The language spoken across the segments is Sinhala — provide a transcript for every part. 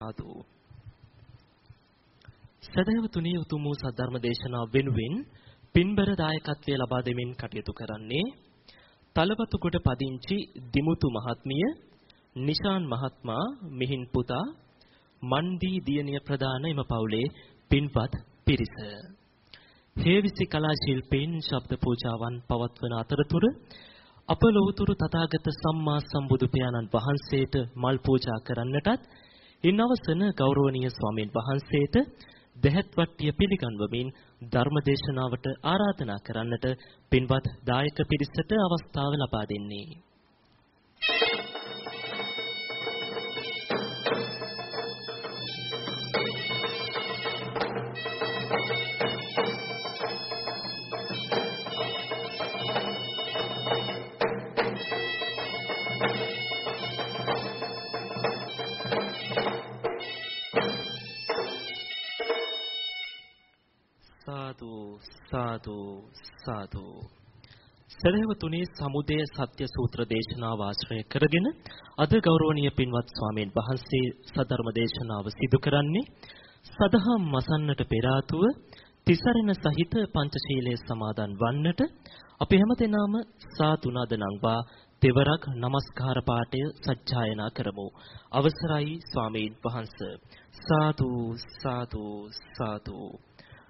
සාදු සදහවතුනි උතුම් වූ සද්ධර්ම දේශනාව වෙනුවෙන් පින්බර දායකත්වයේ ලබා දෙමින් කටයුතු කරන්නේ තලවතුගොඩ පදිංචි දිමුතු මහත්මිය නිශාන් මහත්මයා මිහින් පුතා මන්දී දියණිය ප්‍රදාන එම පවුලේ පින්වත් පිරිස. හේවිසි කලා ශිල්පීන් ශබ්ද පූජාවන් පවත්වන අතරතුර අප ලෞතුරු තථාගත සම්මා සම්බුදු පියාණන් වහන්සේට මල් පූජා කරන්නටත් ඉන් අවසන ගෞරවනීය ස්වාමීන් වහන්සේට දෙහත් වට්ටිය පිළිගන්වමින් ධර්මදේශනාවට ආරාධනා කරන්නට පින්වත් දායක පිරිසට අවස්ථාව ලබා දෙන්නේ. සාදු සාදු. සරහවතුනි සමුදය සත්‍ය සූත්‍ර දේශනාව ආශ්‍රය කරගෙන අද ගෞරවනීය පින්වත් ස්වාමීන් වහන්සේ සදර්ම දේශනාව සිදු කරන්නේ සදහම් මසන්නට පෙර ආතුව තිසරණ සහිත පංචශීලයේ සමාදන් වන්නට අපි හැමදෙනාම සාදු නද නංවා දෙවරක් নমස්කාර පාඨය සජ්ජායනා කරමු. අවසරයි ස්වාමීන් වහන්ස. සාදු සාදු සාදු.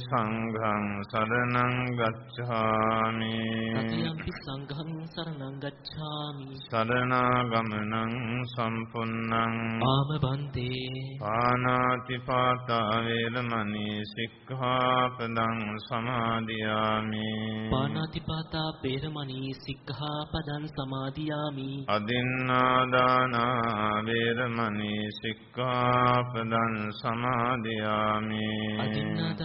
සංඝං සරණං ගච්ඡාමි. තතියම්පි සංඝං සරණං ගච්ඡාමි. සරණාගමනං සම්පුන්නං. ආම බන්තේ පානාති පාතා වේරමණී සික්ඛාපදං සමාදියාමි. පානාතිපාතා පේරමණී සික්ඛාපදං සමාදියාමි. අදින්නාදාන වේරමණී සික්ඛාපදං සමාදියාමි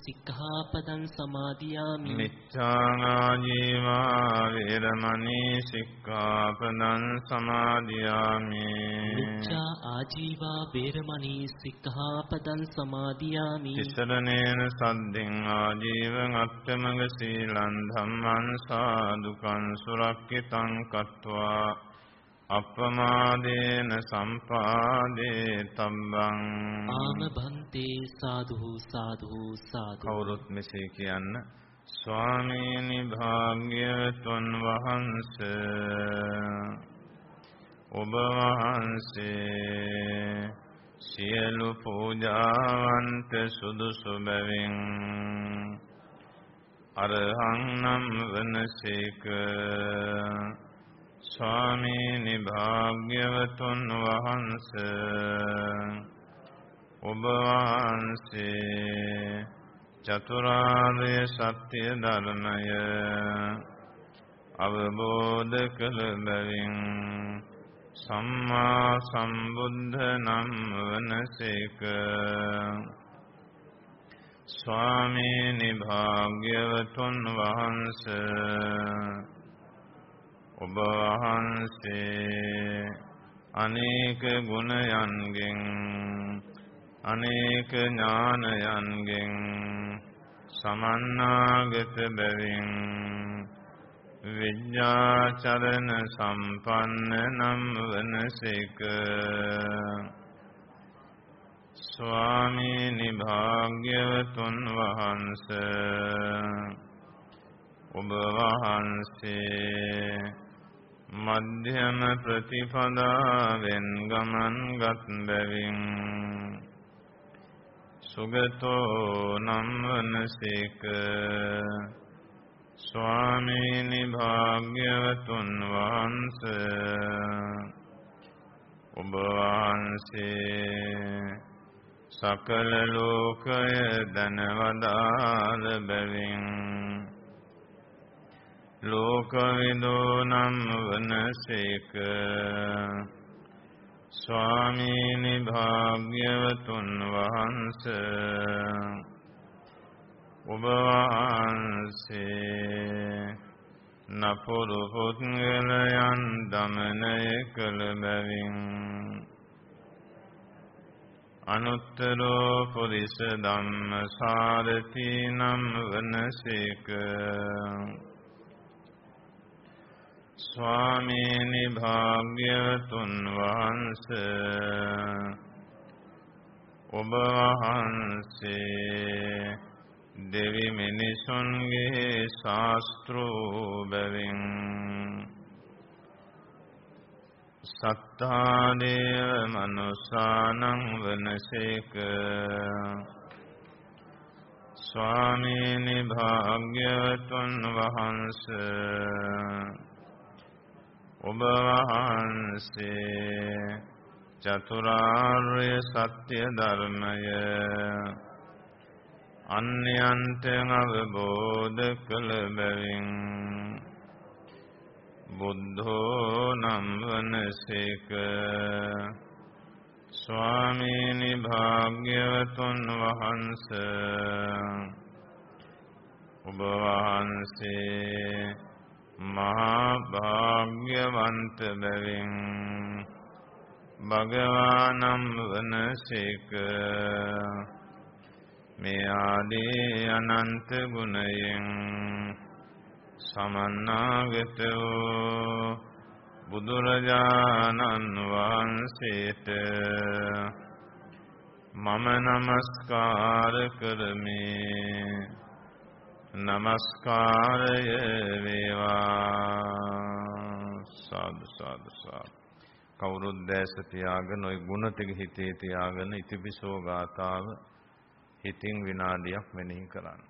සික්ඛාපදං සමාදියාමි. මිච්ඡානා ජීවා වේරමණී සික්ඛාපදං සමාදියාමි. මිච්ඡා ආජීවා වේරමණී සික්ඛාපදං සමාදියාමි. තිසරණේන සද්දෙන් ආජීවං අත්තමග සීලං ධම්මං සාදුකං සුරක්කිතං කତ୍වා අප්පමාදේන සම්පාදේ තබ්බං ආම බන්තේ සාදු සාදු සාදු. කවුරුත් මෙසේ කියන්න ස්වාමීනි භාග්‍යවතුන් වහන්සේ ඔබ වහන්සේ සියලු පූජාවන්ට සුදුසු බැවින් අරහං නම් වනසේක ස්වාමීනි භාග්‍යවතුන් වහන්සේ ඔබ වහන්සේ චතුරාර්ය සත්‍ය ධර්මය අවබෝධ කළ බැවින් සම්මා සම්බුද්ධ නම් වනසේක. ස්වාමීනි භාග්‍යවතුන් වහන්සේ ඔබ වහන්සේ අනේක ගුණයන්ගෙන් අනේක ඥානයන්ගෙන් සමන්නාගත බැවින් විඤ්ඤාචරණ සම්පන්න නම් වනසේක ස්වාමීනි භාග්‍යවතුන් වහන්ස ඔබ වහන්සේ මධ්‍යම ප්‍රතිපදාවෙන් ගමන්ගත් බැවින් සුගතෝ නම් වනසේක. ස්වාමීනි භාග්‍යවතුන් වහන්ස ඔබ වහන්සේ සකල ලෝකය දනවදාල බැවින් ලෝකවිදෝ නම් වනසේක ස්වාමීනි භාග්‍යවතුන් වහන්ස ඔබ වහන්සේ නපුරු පුද්ගලයන් දමනය කළ බැවින් අනුත්තරෝ පුරිස ධම්ම සාරති නම් වනසේක ස්වාමීනි භාග්‍යවතුන් වහන්ස ඔබ වහන්සේ දෙවි මිනිසුන්ගේ ශාස්ත්‍රෝ බැවින් සත්තාදේව මනුසානං වනසේක ස්වාමීනි භාග්‍යවතුන් වහන්සේ ඔබ වහන්සේ චතුරාර්ය සත්‍ය ධර්මය අන්‍යයන්ට අවබෝධ කළ බැවින් බුද්ධෝ නම් වනසේක. ස්වාමීනි භාග්‍යවතුන් වහන්ස ඔබ වහන්සේ මහා භාග්‍යවන්ත බැවින් භගවානම් වනසේක මේ ආදී අනන්ත ගුණයෙන් සමන්නාගත වූ බුදුරජාණන් වහන්සේට මම නමස්කාර කරමි. නමස්කාරය වේවා සාදු සාදු සාදු කවුරුත් දැස තියාගෙන ওই ගුණ ටික හිතේ තියාගෙන ඉතිපිසෝ ගාතාව හිතින් විනාඩියක් මෙනෙහි කරන්න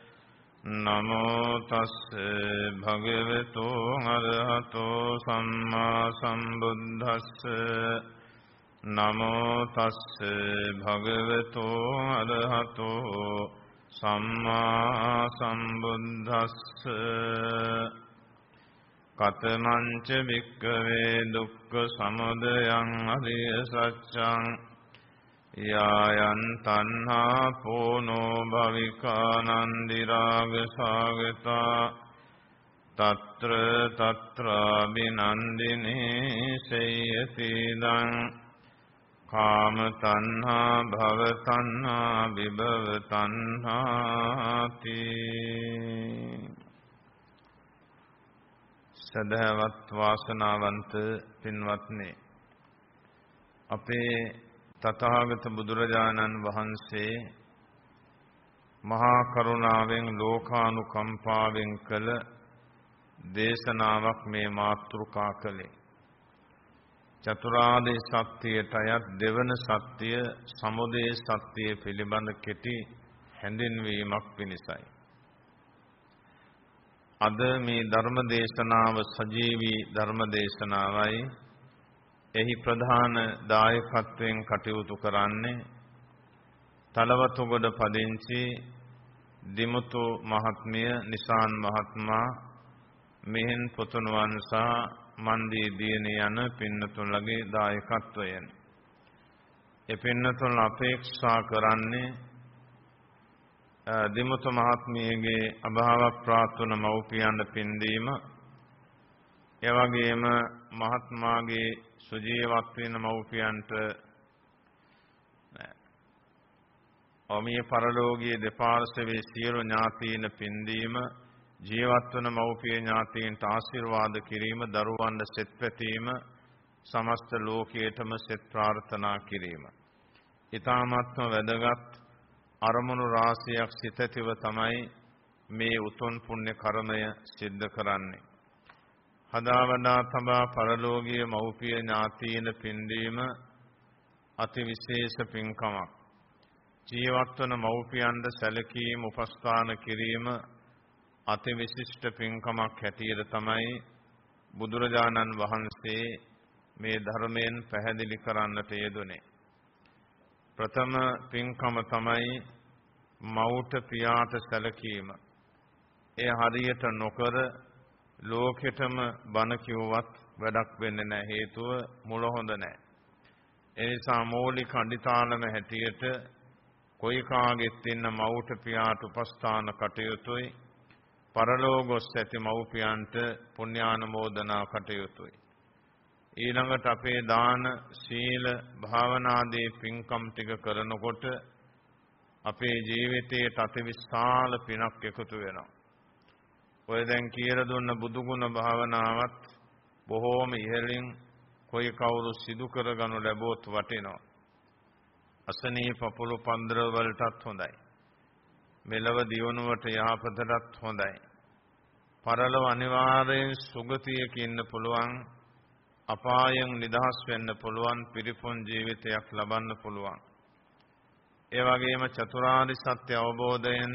නමෝ තස්ස භගවතු අරහතෝ සම්මා සම්බුද්දස්ස නමෝ තස්ස භගවතු අරහතෝ සම්මා සම්බුද්දස්ස කතමංච වික්කවේ දුක්ඛ සමුදයං අරිය සත්‍යං යායන් තණ්හා පෝනෝ භවිකානන්දි රාග සාගතා తත්‍ර తත්‍රාබිනන්දිනේ සේයති දං කාම තණ්හා භව තණ්හා විභව තණ්හාති සදහවත් වාසනාවන්ත පින්වත්නි අපේ තථාගත බුදුරජාණන් වහන්සේ මහා කරුණාවෙන් ලෝකානුකම්පාවෙන් කළ දේශනාවක් මේ මාතෘකා කළේ. චතුරාර්ය සත්‍යයට අයත් දෙවන සත්‍ය සමුදය සත්‍ය පිළිබඳ කෙටි හැඳින්වීමක් පිණිසයි. අද මේ ධර්ම දේශනාව සජීවී ධර්ම දේශනාවයි එහි ප්‍රධාන දායකත්වයෙන් කටයුතු කරන්නේ තලවතුගොඩ පදිංචි දිමුතු මහත්මිය නිසාන් මහත්මයා මෙහෙන් පුතුණුවන් සහ මන්දී දියණිය යන පින්නතුන්ලගේ දායකත්වයෙන්. ඒ පින්නතුන් අපේක්ෂා කරන්නේ දිමුතු මහත්මියගේ අභාව ප්‍රාර්ථන මව්පියන් පින්දීම. එවැගේම මහත්මාගේ සුජීවත් වෙන මව්පියන්ට ඔමිය පරලෝකීය දෙපාර්ශවයේ සියලු ඥාතීන් පින්දීම ජීවත් වන මව්පිය ඥාතීන්ට ආශිර්වාද කිරීම දරුවන්ට සෙත් පැතීම සමස්ත ලෝකයටම සෙත් ප්‍රාර්ථනා කිරීම. ඊ타මත්ම වැදගත් අරමුණු රාශියක් සිතතිව තමයි මේ උතුම් පුණ්‍ය කර්මය සිද්ධ කරන්නේ. හදාවදා තබා පරලෝකීය මව්පිය ඥාතීන පින්දීම අති විශේෂ පින්කමක්. ජීවත් වන මව්පියන්ට සැලකීම උපස්ථාන කිරීම අති විශිෂ්ට පින්කමක් හැටියට තමයි බුදුරජාණන් වහන්සේ මේ ධර්මයෙන් පැහැදිලි කරන්නට යෙදුනේ. ප්‍රථම පින්කම තමයි මව්ට පියාට සැලකීම. ඒ හරියට නොකර ලෝකෙටම බණ කිව්වත් වැඩක් වෙන්නේ නැහැ හේතුව මුල හොඳ නැහැ. ඒ නිසා මූලික අඩිතාලම හැටියට කොයි කාගෙත් ඉන්න මව්ට පියාට උපස්ථාන කටයුතුයි පරලෝගොස් ඇති මව්පියන්ට පුණ්‍යානුමෝදනා කටයුතුයි. ඊළඟට අපේ දාන සීල භාවනාදී පින්කම් ටික කරනකොට අපේ ජීවිතයේ අතිවිශාල පිනක් එකතු වෙනවා. ඔය දැන් කියලා දුන්න බුදුගුණ භාවනාවත් බොහෝම ඉහළින් කොයි කවුරු සිදු කරගනු ලැබුවොත් වටිනවා. අසනීප පපුළු පන්දර වලටත් හොඳයි. මෙලව දියුණුවට යහපතටත් හොඳයි. පරලොව අනිවාර්යෙන් සුගතියක ඉන්න පුළුවන් අපායෙන් නිදහස් වෙන්න පුළුවන් පිරිපුන් ජීවිතයක් ලබන්න පුළුවන්. ඒ වගේම චතුරාර්ය සත්‍ය අවබෝධයෙන්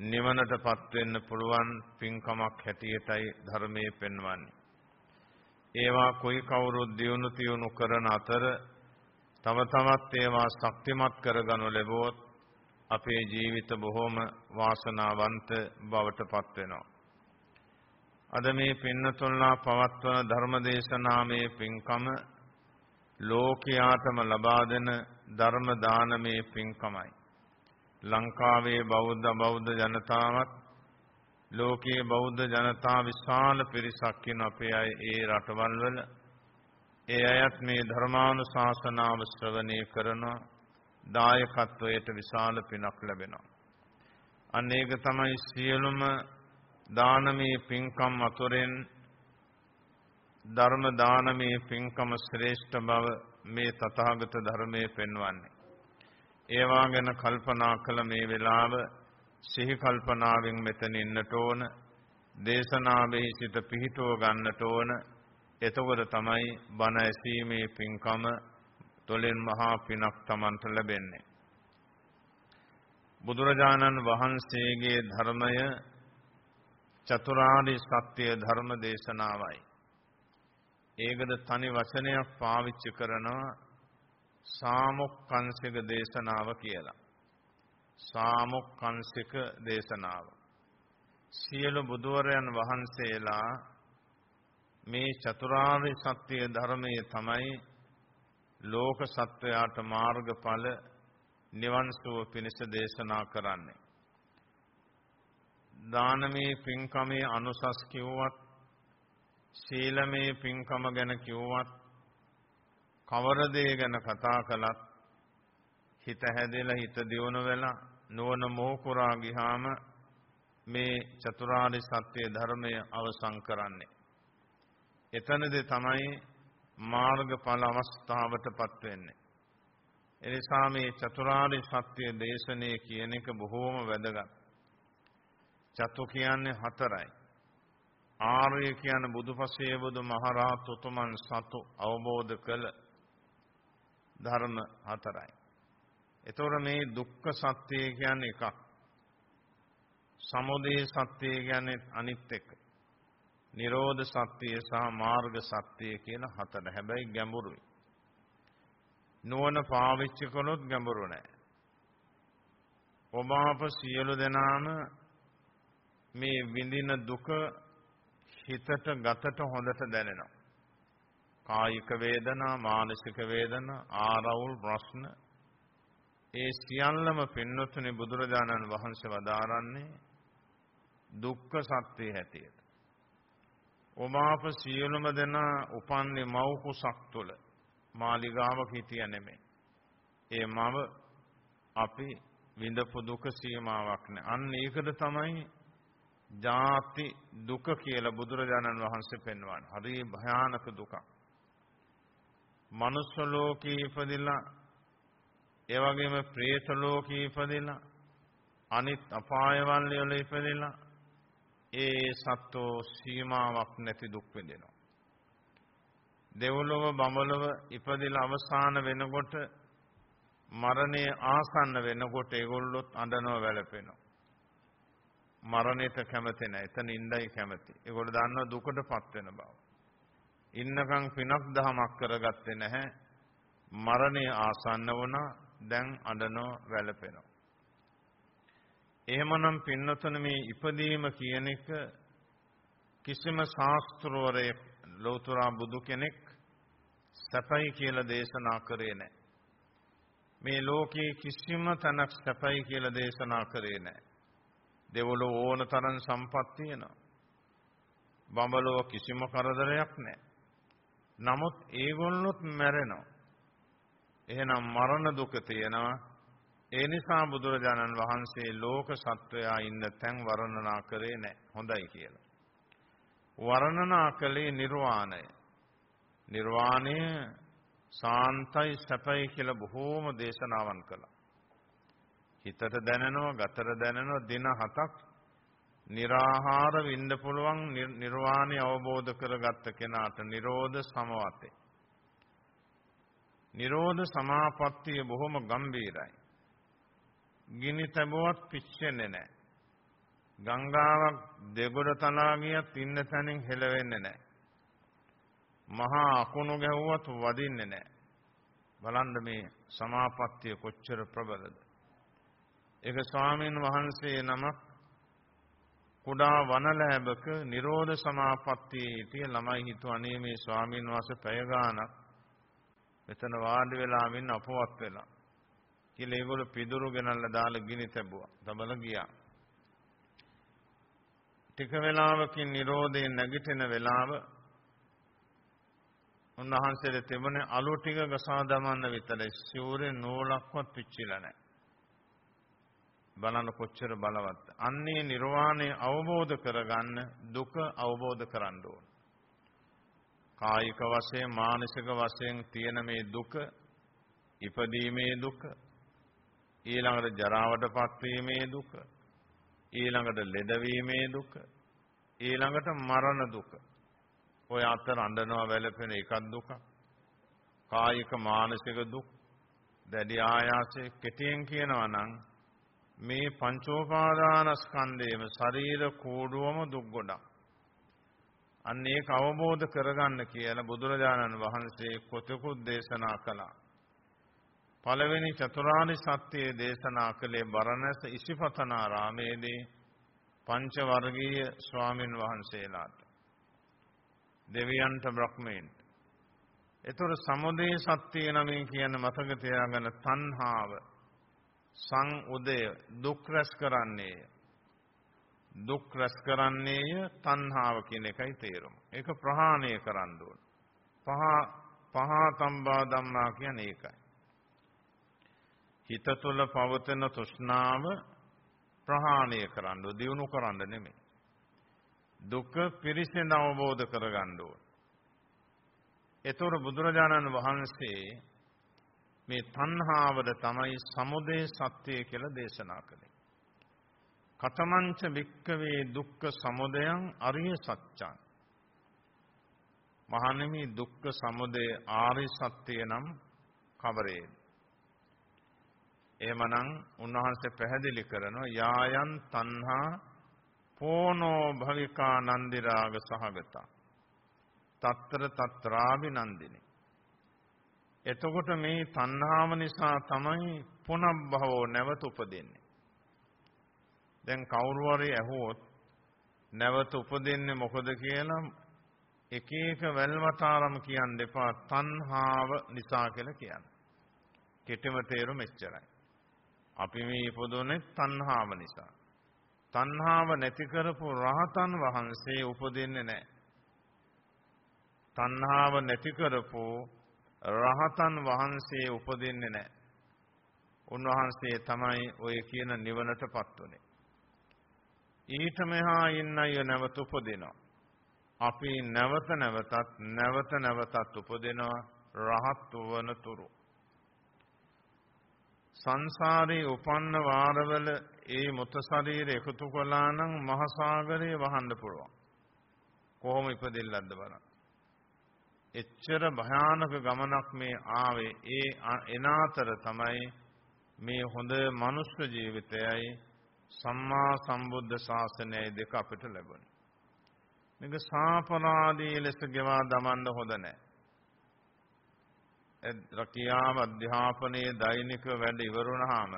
නිවනටපත් වෙන්න පුළුවන් පින්කමක් හැටියටයි ධර්මයේ පෙන්වන්නේ. ඒවා කොයි කවුරුත් දියුණු තියුණු කරන අතර තව තවත් ඒවා ශක්තිමත් කරගනු ලැබුවොත් අපේ ජීවිත බොහොම වාසනාවන්ත බවට පත් වෙනවා. අද මේ පින්නතුල්ලා පවත්වන ධර්මදේශනාමේ පින්කම ලෝකයාටම ලබා දෙන ධර්ම දානමේ පින්කමයි. ලංකාවේ බෞද්ධ බෞද්ධ ජනතාවත් ලෝකයේ බෞද්ධ ජනතා විශාල පිරිසක් ඉන්න අපේ අය ඒ රටවල් වල. ඒ අයත් මේ ධර්මානුශාසනාව ශ්‍රවණය කරනවා. දායකත්වයට විශාල පිනක් ලැබෙනවා. අන්න ඒක තමයි සියලුම දානමේ පින්කම් අතුරෙන් ධර්ම දානමේ පින්කම ශ්‍රේෂ්ඨ බව මේ තථාගත ධර්මයේ පෙන්වන්නේ. ඒවා ගැන කල්පනා කළ මේ වෙලාව සිහි කල්පනාවෙන් මෙතන ඉන්නට ඕන. දේශනාවේ සිට පිහිටුව ගන්නට ඕන. එතකොට තමයි බණ ඇසීමේ පින්කම තොලෙන් මහා පිනක් Tamanට ලැබෙන්නේ. බුදුරජාණන් වහන්සේගේ ධර්මය චතුරාර්ය සත්‍ය ධර්ම දේශනාවයි. ඒකද තනි වචනයක් පාවිච්චි කරනවා සාමුක්කංශික දේශනාව කියලා. සාමුක්කංශික දේශනාව. සියලු බුදුවරයන් වහන්සේලා මේ චතුරාර්ය සත්‍ය ධර්මයේ තමයි ලෝක සත්වයාට මාර්ගඵල නිවන් සුව පිණිස දේශනා කරන්නේ. දානමේ පින්කමේ අනුසස් කිව්වත් ශීලමේ පින්කම ගැන කිව්වත් කවර දේ ගැන කතා කළත් හිත හැදෙලා හිත දියුණු වෙලා නුවණ මොහුකුරා ගියාම මේ චතුරාර්ය සත්‍ය ධර්මය අවසන් කරන්නේ. එතනදී තමයි මාර්ගඵල අවස්ථාවටපත් වෙන්නේ. එනිසා මේ චතුරාර්ය සත්‍ය දේශනේ කියන එක බොහෝම වැදගත්. චතු කියන්නේ හතරයි. ආර්ය කියන්නේ බුදුපසේ බුදු මහරහත් උතුමන් සතු අවබෝධ කළ ධර්ම හතරයි. එතකොට මේ දුක්ඛ සත්‍ය කියන්නේ එකක්. සමුදය සත්‍ය කියන්නේ අනිත් එක. නිරෝධ සත්‍ය සහ මාර්ග සත්‍ය කියන හතර. හැබැයි ගැඹුරුයි. නුවණ පාවිච්චි කළොත් ගැඹුරු නෑ. ඔබ අප සියලු දෙනාම මේ විඳින දුක හිතට ගතට හොඳට දැනෙනවා. කායික වේදනා, මානසික වේදනා, ආරවුල් ප්‍රශ්න ඒ සියල්ලම පින්නතුනේ බුදුරජාණන් වහන්සේ වදාරන්නේ දුක්ඛ සත්‍ය හැටියට. ඔමාප සියලුම දෙනා උපන්නේ මව් කුසක් තුළ මාලිගාවක හිටිය නෙමෙයි. ඒ මව අපි විඳපු දුක සීමාවක් නෑ. අන්න ඒකද තමයි ජාති දුක කියලා බුදුරජාණන් වහන්සේ පෙන්වන්නේ. හරි භයානක දුකක්. මනුස්ස ලෝකේ ඉපදිලා ඒ වගේම പ്രേත ලෝකේ ඉපදිලා අනිත් අපායවල වල ඉපදිලා ඒ සත්වෝ සීමාවක් නැති දුක් විඳිනවා. දෙව්ලොව බඹලොව ඉපදිලා අවසාන වෙනකොට මරණය ආසන්න වෙනකොට ඒගොල්ලොත් අඬනව වැළපෙනවා. මරණයට කැමති නැහැ. එතන ඉඳයි කැමති. ඒගොල්ලෝ දන්නවා දුකටපත් වෙන බව. ඉන්නකම් පිනක් දහමක් කරගත්තේ නැහැ. මරණය ආසන්න වුණා. දැන් අඬනව වැළපෙනවා. එහෙමනම් පින්නතන මේ ඉපදීම කියන එක කිසිම ශාස්ත්‍රවරයෙක් ලෞතර බුදු කෙනෙක් සැපයි කියලා දේශනා කරේ නැහැ. මේ ලෝකයේ කිසිම තැනක් සැපයි කියලා දේශනා කරේ නැහැ. දෙවලෝ ඕන තරම් සම්පත් තියෙනවා. බඹලෝ කිසිම කරදරයක් නැහැ. නමුත් ඒගොල්ලොත් මැරෙනවා. එහෙනම් මරණ දුක තියෙනවා. ඒ නිසා බුදුරජාණන් වහන්සේ ලෝක සත්වයා ඉන්න තැන් වර්ණනා කරේ නැහැ. හොඳයි කියලා. වර්ණනා කළේ නිර්වාණය. නිර්වාණය සාන්තයි සැපයි කියලා බොහෝම දේශනාවන් කළා. හිතට දැනෙනවා, ගතට දැනෙනවා දින හතක් निराහාර වින්න පුළුවන් නිර්වාණය අවබෝධ කරගත්ත කෙනාට නිරෝධ සමවතේ. නිරෝධ සමාපත්තිය බොහොම ගම්බීරයි. ගිනි තැබුවත් පිච්චෙන්නේ නැහැ. ගංගාවක් දෙගොඩ තලා ගියත් ඉන්න තැනින් හෙලවෙන්නේ නැහැ. මහා අකුණු ගැහුවත් වදින්නේ නැහැ. බලන්න මේ සමාපත්තිය කොච්චර ප්‍රබලද. ඒක ස්වාමීන් වහන්සේ නමක් කුඩා වනලැබක නිරෝධ සමාපත්තියේ හිටිය ළමයි හිතුව අනේ මේ ස්වාමීන් වහන්සේ පැය ගාණක් මෙතන වාඩි වෙලා ඉන්න අපවත් වෙලා කියලා ඒගොල්ලෝ පිදුරු ගෙනල්ලා දාලා ගිනි තැබුවා. තබල ගියා. ටික වෙලාවකින් Nirodhayen නැගිටින වෙලාව උන්වහන්සේට තිබුණේ අලු ටික ගසා දමන්න විතරයි. සිවුරේ නූලක්වත් පිච්චිලා නැහැ. බලන්න කොච්චර බලවත්. අන්නේ නිර්වාණය අවබෝධ කරගන්න දුක අවබෝධ කරන්න ඕන. කායික වශයෙන් මානසික වශයෙන් තියෙන මේ දුක ඉපදීමේ දුක ඊළඟට ජරාවටපත් වීමේ දුක ඊළඟට ලෙඩවීමේ දුක ඊළඟට මරණ දුක ඔය අතර අඬනවා වැළපෙන එකක් දුක කායික මානසික දුක් දැඩි ආයාසය කෙටියෙන් කියනවා නම් මේ පංචෝපාදානස්කන්ධයේම ශරීර කෝඩුවම දුක් ගොඩක් අන්න ඒක අවබෝධ කරගන්න කියලා බුදුරජාණන් වහන්සේ කොතෙකුත් දේශනා කළා. පළවෙනි චතුරාර්ය සත්‍යයේ දේශනා කළේ බරණැස ඉසිපතනාරාමේදී පංච වර්ගීය ස්වාමින් වහන්සේලාට. දෙවියන්ට බ්‍රහ්මයන්ට. ඒතර සමුදේ සත්‍ය නමින් කියන මතක තියාගන්න තණ්හාව සං උදය දුක් රැස් කරන්නේය. දුක් රැස් කරන්නේය තණ්හාව කියන එකයි තේරුම. ඒක ප්‍රහාණය කරන්න ඕන. පහ පහ තම්බා ධම්මා කියන්නේ ඒකයි. හිත තුළ පවතින තෘෂ්ණාව ප්‍රහාණය කරන්න දියුණු කරන්න නෙමෙයි. දුක පිරිසිඳ අවබෝධ කරගන්න ඕන. ඒතොර බුදුරජාණන් වහන්සේ මේ තණ්හාවද තමයි සමුදය සත්‍යය කියලා දේශනා කළේ. කතමංච වික්කවේ දුක්ඛ සමුදයං අරිය සත්‍යං. මහණෙනි දුක්ඛ සමුදය ආර්ය සත්‍ය නම් කවරේද? එහෙමනම් උන්වහන්සේ පැහැදිලි කරනවා යායන් තණ්හා පෝනෝ භවිකා නන්දි රාග සහගත. తත්‍ර తත්‍රාවි නන්දිනි. එතකොට මේ තණ්හාව නිසා තමයි පුනබ්භවෝ නැවත උපදින්නේ දැන් කවුරු හරි ඇහුවොත් නැවත උපදින්නේ මොකද කියලා එක එක වැල්වතාරම කියන්න එපා තණ්හාව නිසා කියලා කියන්න. කෙටිම තේරුම එච්චරයි. අපි මේ ඉපදුනේ තණ්හාව නිසා. තණ්හාව නැති කරපු රහතන් වහන්සේ උපදින්නේ නැහැ. තණ්හාව නැති කරපු රහතන් වහන්සේ උපදින්නේ නැහැ. උන්වහන්සේ තමයි ඔය කියන නිවනටපත් උනේ. ඊට මෙහා ඉන්න අය නැවත උපදිනවා. අපි නැවත නැවතත් නැවත නැවතත් උපදිනවා රහත් වන තුරු. සංසාරේ උපන්න වාරවල ඒ මුත ශරීර එකතු කළා නම් මහ සාගරේ වහන්න පුළුවන්. කොහොම ඉපදෙල්ලක්ද බලන්න. එච්චර භයානක ගමනක් මේ ආවේ ඒ එනාතර තමයි මේ හොඳ මනුෂ්‍ය ජීවිතයයි සම්මා සම්බුද්ධ ශාසනයයි දෙක අපිට ලැබුණේ. මේක සාපරාදී ලෙස ගෙවා දමන්න හොඳ නැහැ. රකියාව අධ්‍යාපනයේ දෛනික වැඩ ඉවර වුණාම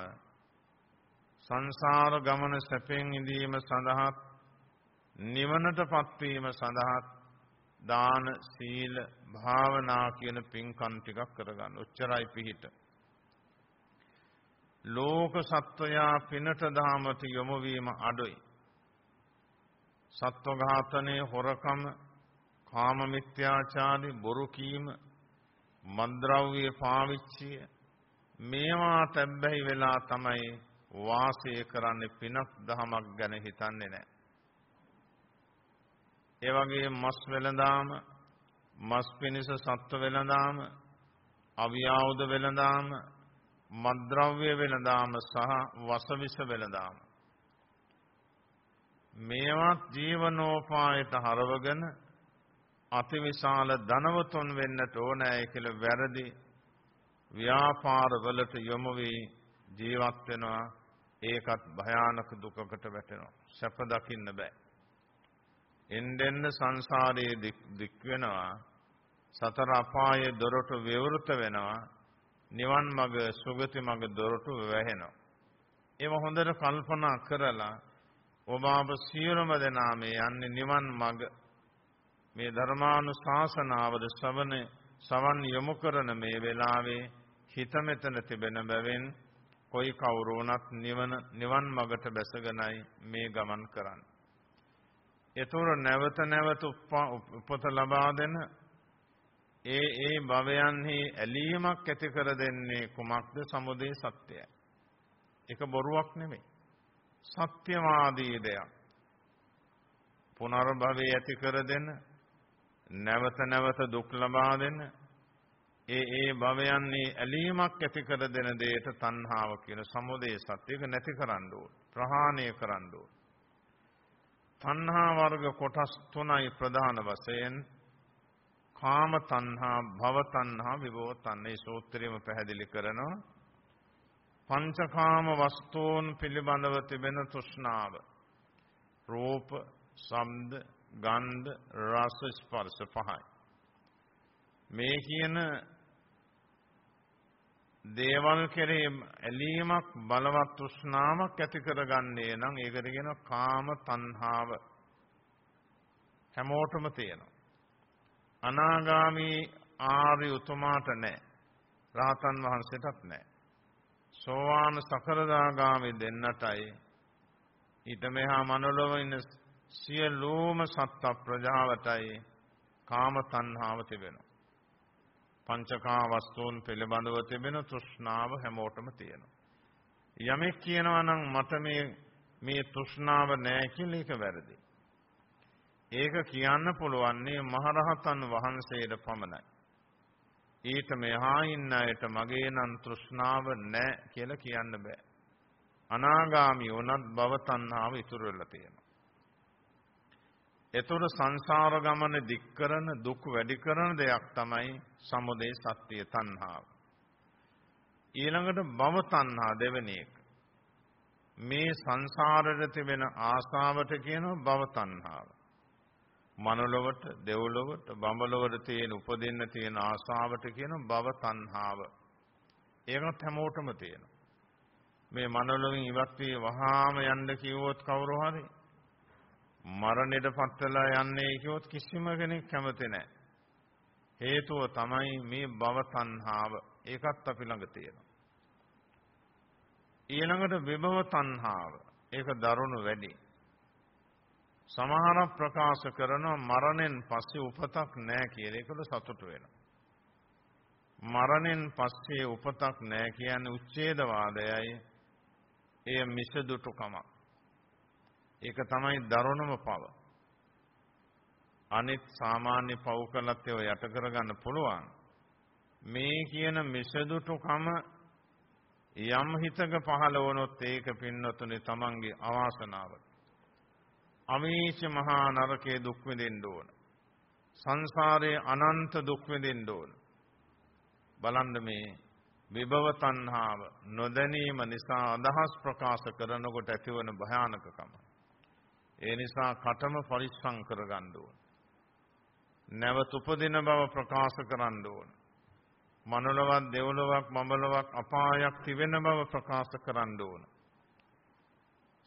සංසාර ගමන සැපෙන් ඉඳීම සඳහා නිවනටපත් වීම සඳහා දාන සීල භාවනා කියන පින්කම් ටිකක් කරගන්න. ඔච්චරයි පිහිට. ලෝක සත්වයා පිනට දහමට යොමු වීම අඩුයි. සත්ව ඝාතනය, හොරකම, කාම මිත්‍යාචාරي, බොරු කීම, මන්ද්‍රව්‍ය පාවිච්චිය මේවා තැබ්බැහි වෙලා තමයි වාසය කරන්නේ පිනක් දහමක් ගැන හිතන්නේ නැහැ. ඒ වගේ මස් වෙළඳාම, මස් පිනිස සත්ව වෙළඳාම, අවියාවුද වෙළඳාම මද්ද්‍රව්‍ය වෙළඳාම සහ වසවිස වෙළඳාම. මේවත් ජීවනෝපායට හරවගෙන අතිවිශාල ධනවතුන් වෙන්නට ඕනෑ කියලා වැරදි ව්‍යාපාරවලට යොමු වී ජීවත් වෙනවා. ඒකත් භයානක දුකකට වැටෙනවා. සැප දකින්න බෑ. එන්නෙන්න සංසාරයේ දික් වෙනවා සතර අපායේ දොරටු විවෘත වෙනවා නිවන් මඟ සුගති මඟ දොරටු වැහෙනවා. ඒව හොඳට කල්පනා කරලා ඔබ අප සියලුම දෙනා මේ යන්නේ නිවන් මඟ මේ ධර්මානුශාසනාවද ශ්‍රවණ සවන් යොමු කරන මේ වෙලාවේ හිත මෙතන තිබෙන බැවින් කොයි කවුරු වුණත් නිවන නිවන් මගට බැසගෙනයි මේ ගමන් කරන්නේ. ඒතොර නැවත නැවත උපත ලබා දෙන ඒ ඒ භවයන්හි ඇලීමක් ඇති කර දෙන්නේ කුමක්ද සමුදේ සත්‍යයයි. ඒක බොරුවක් නෙමෙයි. සත්‍යවාදී දෙයක්. පුනර්භවයේ ඇති කර දෙන නැවත නැවත දුක් ලබා දෙන ඒ ඒ භවයන්හි ඇලීමක් ඇති කර දෙන දෙයට තණ්හාව කියන සමුදේ සත්‍යයක නැති කරන්න ඕන. ප්‍රහාණය කරන්න ඕන. තණ්හා වර්ග කොටස් තුනයි ප්‍රධාන වශයෙන් කාම තණ්හා, භව තණ්හා, විභව තණ්හා. මේ සූත්‍රයේම පැහැදිලි කරනවා. පංචකාම වස්තුන් පිළිබඳව තිබෙන තෘෂ්ණාව. රූප, ශබ්ද, ගන්ධ, රස, ස්පර්ශ පහයි. මේ කියන දේවල් කෙරේ ඇලීමක් බලවත් තෘෂ්ණාවක් ඇති කරගන්නේ නම් ඒකට කියන කාම තණ්හාව හැමෝටම තියෙනවා. අනාගාමී ආර්ය උතුමාට නැහැ. රහතන් වහන්සේටත් නැහැ. සෝවාන් සකරදාගාමි දෙන්නටයි ඊට මෙහා මනෝලව ඉන්න සියලුම සත්ත්ව ප්‍රජාවටයි කාම තණ්හාව තිබෙනවා. පංචකා වස්තුන් පිළිබඳව තිබෙන තෘෂ්ණාව හැමෝටම තියෙනවා. යමෙක් කියනවා නම් මට මේ මේ තෘෂ්ණාව නැහැ කියලා ඒක වැරදි. ඒක කියන්න පුළුවන්නේ මහරහතන් වහන්සේට පමණයි. ඊට මෙහා ඉන්න අයට මගේ නම් තෘෂ්ණාව නැහැ කියලා කියන්න බෑ. අනාගාමී වුණත් භව තණ්හාව ඉතුරු වෙලා තියෙනවා. එතකොට සංසාර ගමන දික් කරන දුක් වැඩි කරන දෙයක් තමයි සමුදය සත්‍ය තණ්හාව. ඊළඟට භව තණ්හා දෙවෙනි එක. මේ සංසාරෙට තිබෙන ආසාවට කියනවා භව තණ්හාව. මනුලොවට, දෙව්ලොවට, බඹලොවට තියෙන උපදින්න තියෙන ආසාවට කියනවා භව තණ්හාව. ඒකත් හැමෝටම තියෙනවා. මේ මනුලොවෙන් ඉවත් වී වහාම යන්න කිව්වොත් කවුරු හරි මරණයට පත් වෙලා යන්නේ කියොත් කිසිම කෙනෙක් කැමති නැහැ. හේතුව තමයි මේ භව තණ්හාව. ඒකත් අපි ළඟ තියෙනවා. ඊළඟට විභව තණ්හාව. ඒක දරුණු වැඩි. සමහර ප්‍රකාශ කරනවා මරණයෙන් පස්සේ උපතක් නැහැ කියලා. ඒකද සතුටු වෙනවා. මරණයෙන් පස්සේ උපතක් නැහැ කියන්නේ උච්ඡේදවාදයයි. එය මිසදුටුකමක්. ඒක තමයි දරුණුම පව. අනිත් සාමාන්‍ය පව් කළත් ඒව යට කරගන්න පුළුවන්. මේ කියන මිසදුටුකම යම් හිතක පහළ වුණොත් ඒක පින්නතුනේ තමන්ගේ අවාසනාවට. අමීච මහා නරකයේ දුක් විඳින්න ඕන. සංසාරයේ අනන්ත දුක් විඳින්න ඕන. බලන්න මේ විභව තණ්හාව නොදැනීම නිසා අදහස් ප්‍රකාශ කරනකොට ඇතිවන භයානකකම. ඒ නිසා කටම පරිස්සම් කරගන්න ඕන. නැවත උපදින බව ප්‍රකාශ කරන්න ඕන. මනලවක් දෙව්ලොවක් මඹලොවක් අපායක් තිබෙන බව ප්‍රකාශ කරන්න ඕන.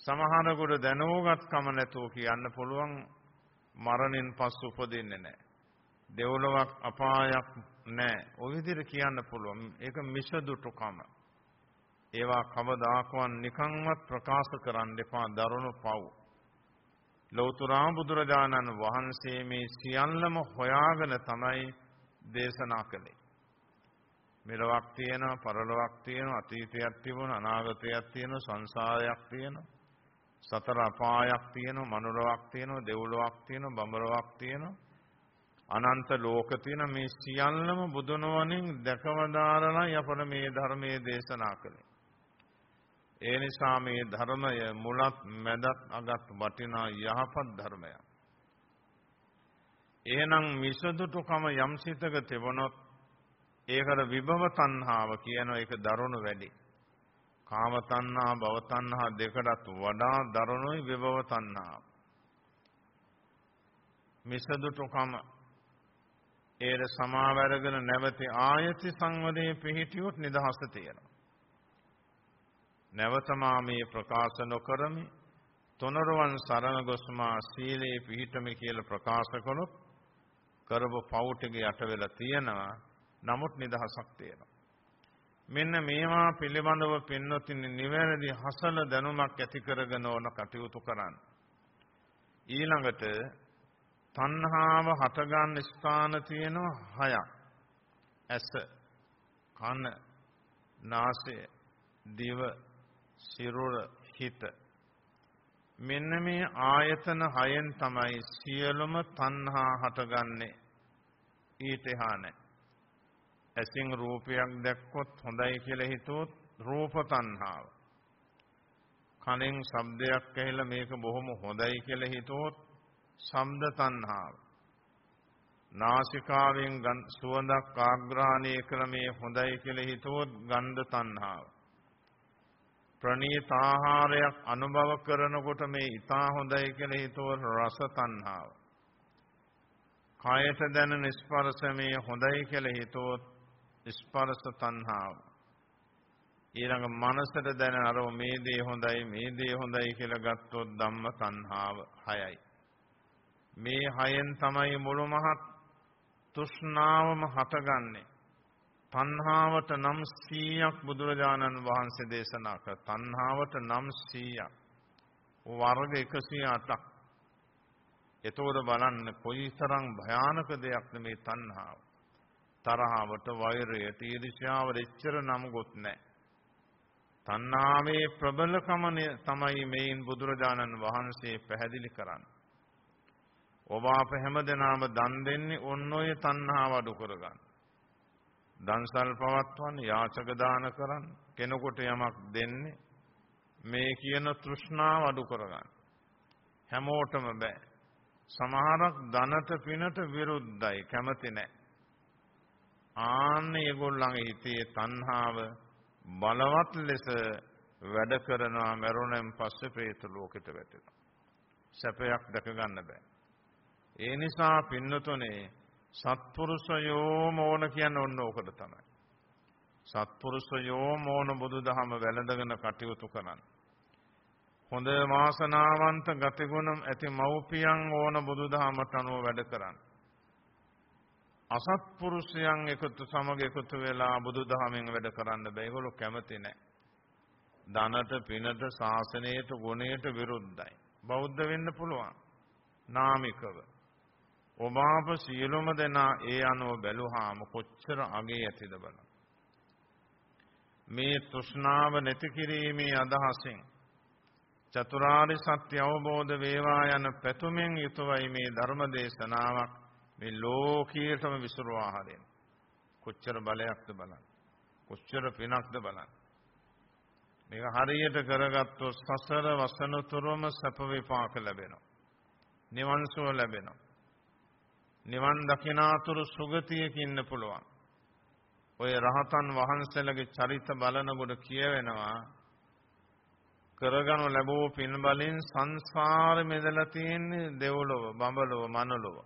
සමහරකට දැනුගත් කම නැතුව කියන්න පුළුවන් මරණයෙන් පස්සු උපදින්නේ නැහැ. දෙව්ලොවක් අපායක් නැහැ. ඔය විදිහට කියන්න පුළුවන්. ඒක මිසදුටුකම. ඒවා කවදාකවත් නිකන්වත් ප්‍රකාශ කරන්න එපා දරුණු පව්. ලෞතුරා බුදුරජාණන් වහන්සේ මේ සියල්ලම හොයාගෙන තමයි දේශනා කළේ. මෙලොවක් තියෙනවා, පරලොවක් තියෙනවා, අතීතයක් තිබුණා, අනාගතයක් තියෙනවා, සංසාරයක් තියෙනවා. සතර අපායක් තියෙනවා, මනුලොවක් තියෙනවා, දෙව්ලොවක් තියෙනවා, බඹලොවක් තියෙනවා. අනන්ත ලෝක තියෙන මේ සියල්ලම බුදුන් වහන්සේ දැකවදාරලා අපර මේ ධර්මයේ දේශනා කළේ. ඒ නිසා මේ ධර්මය මුලත් මැදත් අගත් වටිනා යහපත් ධර්මයක්. එහෙනම් මිසදුටුකම යම් සිතක තිබුණොත් ඒකට විභව තණ්හාව කියන එක දරුණු වැඩි. කාම තණ්හා භව තණ්හා දෙකටත් වඩා දරුණුයි විභව තණ්හාව. මිසදුටුකම ඒර සමාවැරගෙන නැවති ආයති සංවදයේ පිහිටියොත් නිදහස තියෙනවා. නැවතමා මේ ප්‍රකාශ නොකරමි තොනරුවන් සරණ ගොස්මා සීලේ පිහිටමි කියලා ප්‍රකාශ කළොත් කරව පවුටගේ යට වෙලා තියෙනවා නමුත් නිදහසක් තියෙනවා මෙන්න මේවා පිළිබඳව පින්නොතින් නිවැරදි හසල දැනුමක් ඇති කරගෙන ඕන කටයුතු කරන්න. ඊළඟට තණ්හාව හටගන්න ස්ථාන තියෙනවා හයක්. ඇස, කන, නාසය, දිව, සිරුර, හිත. මෙන්න මේ ආයතන හයෙන් තමයි සියලුම තණ්හා හටගන්නේ. ඊට එහා නැහැ. ඇසින් රූපයක් දැක්කොත් හොඳයි කියලා හිතුවොත් රූප තණ්හාව. කනෙන් ශබ්දයක් ඇහිලා මේක බොහොම හොඳයි කියලා හිතුවොත් ශබ්ද තණ්හාව. නාසිකාවෙන් සුවඳක් ආග්‍රහණය කළ මේ හොඳයි කියලා හිතුවොත් ගන්ධ තණ්හාව. ප්‍රණීත ආහාරයක් අනුභව කරනකොට මේ ඊටා හොඳයි කියලා හිතුවොත් රස තණ්හාව. කායයට දැනෙන ස්පර්ශමේ හොඳයි කියලා හිතුවොත් ස්පර්ශ තණ්හාව. ඊළඟ මනසට දැනෙන අර මේ දේ හොඳයි මේ දේ හොඳයි කියලා ගත්තොත් ධම්ම තණ්හාව 6යි. මේ හයෙන් තමයි මුළු මහත් තෘෂ්ණාවම හටගන්නේ. තණ්හාවට නම් 100ක් බුදුරජාණන් වහන්සේ දේශනා කර තණ්හාවට නම් 100ක් වර්ග 108ක් එතකොට බලන්න කොයිතරම් භයානක දෙයක්ද මේ තණ්හාව. තරහවට වෛරයට ඊර්ෂ්‍යාවට එච්චර නම්ගොත් නැහැ තණ්හාවේ ප්‍රබලකම තමයි මේන් බුදුරජාණන් වහන්සේ පැහැදිලි කරන්නේ. ඔබ අප හැමදෙනාම දන් දෙන්නේ ඔන්න ඔය තණ්හාව අඩු කරගන්න. දන්සල් පවත්වන්න යාචක දාන කරන්න කෙනෙකුට යමක් දෙන්නේ මේ කියන තෘෂ්ණාව අඩු කරගන්න. හැමෝටම බෑ. සමහරක් ධනට පිනට විරුද්ධයි කැමති නැහැ. ආන්න ඒගොල්ලන්ගේ හිතේ තණ්හාව බලවත් ලෙස වැඩ කරනවා මරුණෙන් පස්සේ പ്രേත ලෝකෙට වැටෙනවා. සැපයක් දැක ගන්න බෑ. ඒ නිසා පින්නතුනේ සත්පුරුෂයෝ මෝන කියන්නේ ඔන්න ඕකට තමයි. සත්පුරුෂයෝ මෝන බුදුදහම වැළඳගෙන කටයුතු කරන්න. හොඳ වාසනාවන්ත ගතිගුණ ඇති මව්පියන් ඕන බුදුදහමට අනුව වැඩ කරන්න. අසත්පුරුෂයන් එකතු සමග එකතු වෙලා බුදුදහමෙන් වැඩ කරන්න බෑ. ඒගොල්ලෝ කැමති නැහැ. ධනට පිනට ශාසනයට ගුණයට විරුද්ධයි. බෞද්ධ වෙන්න පුළුවන්. නාමිකව. ඔබ අප සියලුම දෙනා ඒ අනුව බැලුවාම කොච්චර අගේ ඇතිද බලන්න. මේ තෘෂ්ණාව නැති කිරීමේ අදහසින් චතුරාර්ය සත්‍ය අවබෝධ වේවා යන පැතුමෙන් යුතුවයි මේ ධර්ම දේශනාවක් මේ ලෝකීයටම විසිරුවා හරින. කොච්චර බලයක්ද බලන්න. කොච්චර පිනක්ද බලන්න. මේක හරියට කරගත්තොත් සසර වසනතුරුම සැප විපාක ලැබෙනවා. නිවන් සුව ලැබෙනවා. නිවන් දකිනාතුරු සුගතියක ඉන්න පුළුවන්. ඔය රහතන් වහන්සේලගේ චරිත බලනකොට කියවෙනවා කරගනු ලැබූ පින් බලෙන් සංසාර මෙදලා තියෙන්නේ දෙව්ලොව, බඹලොව, මනලොව.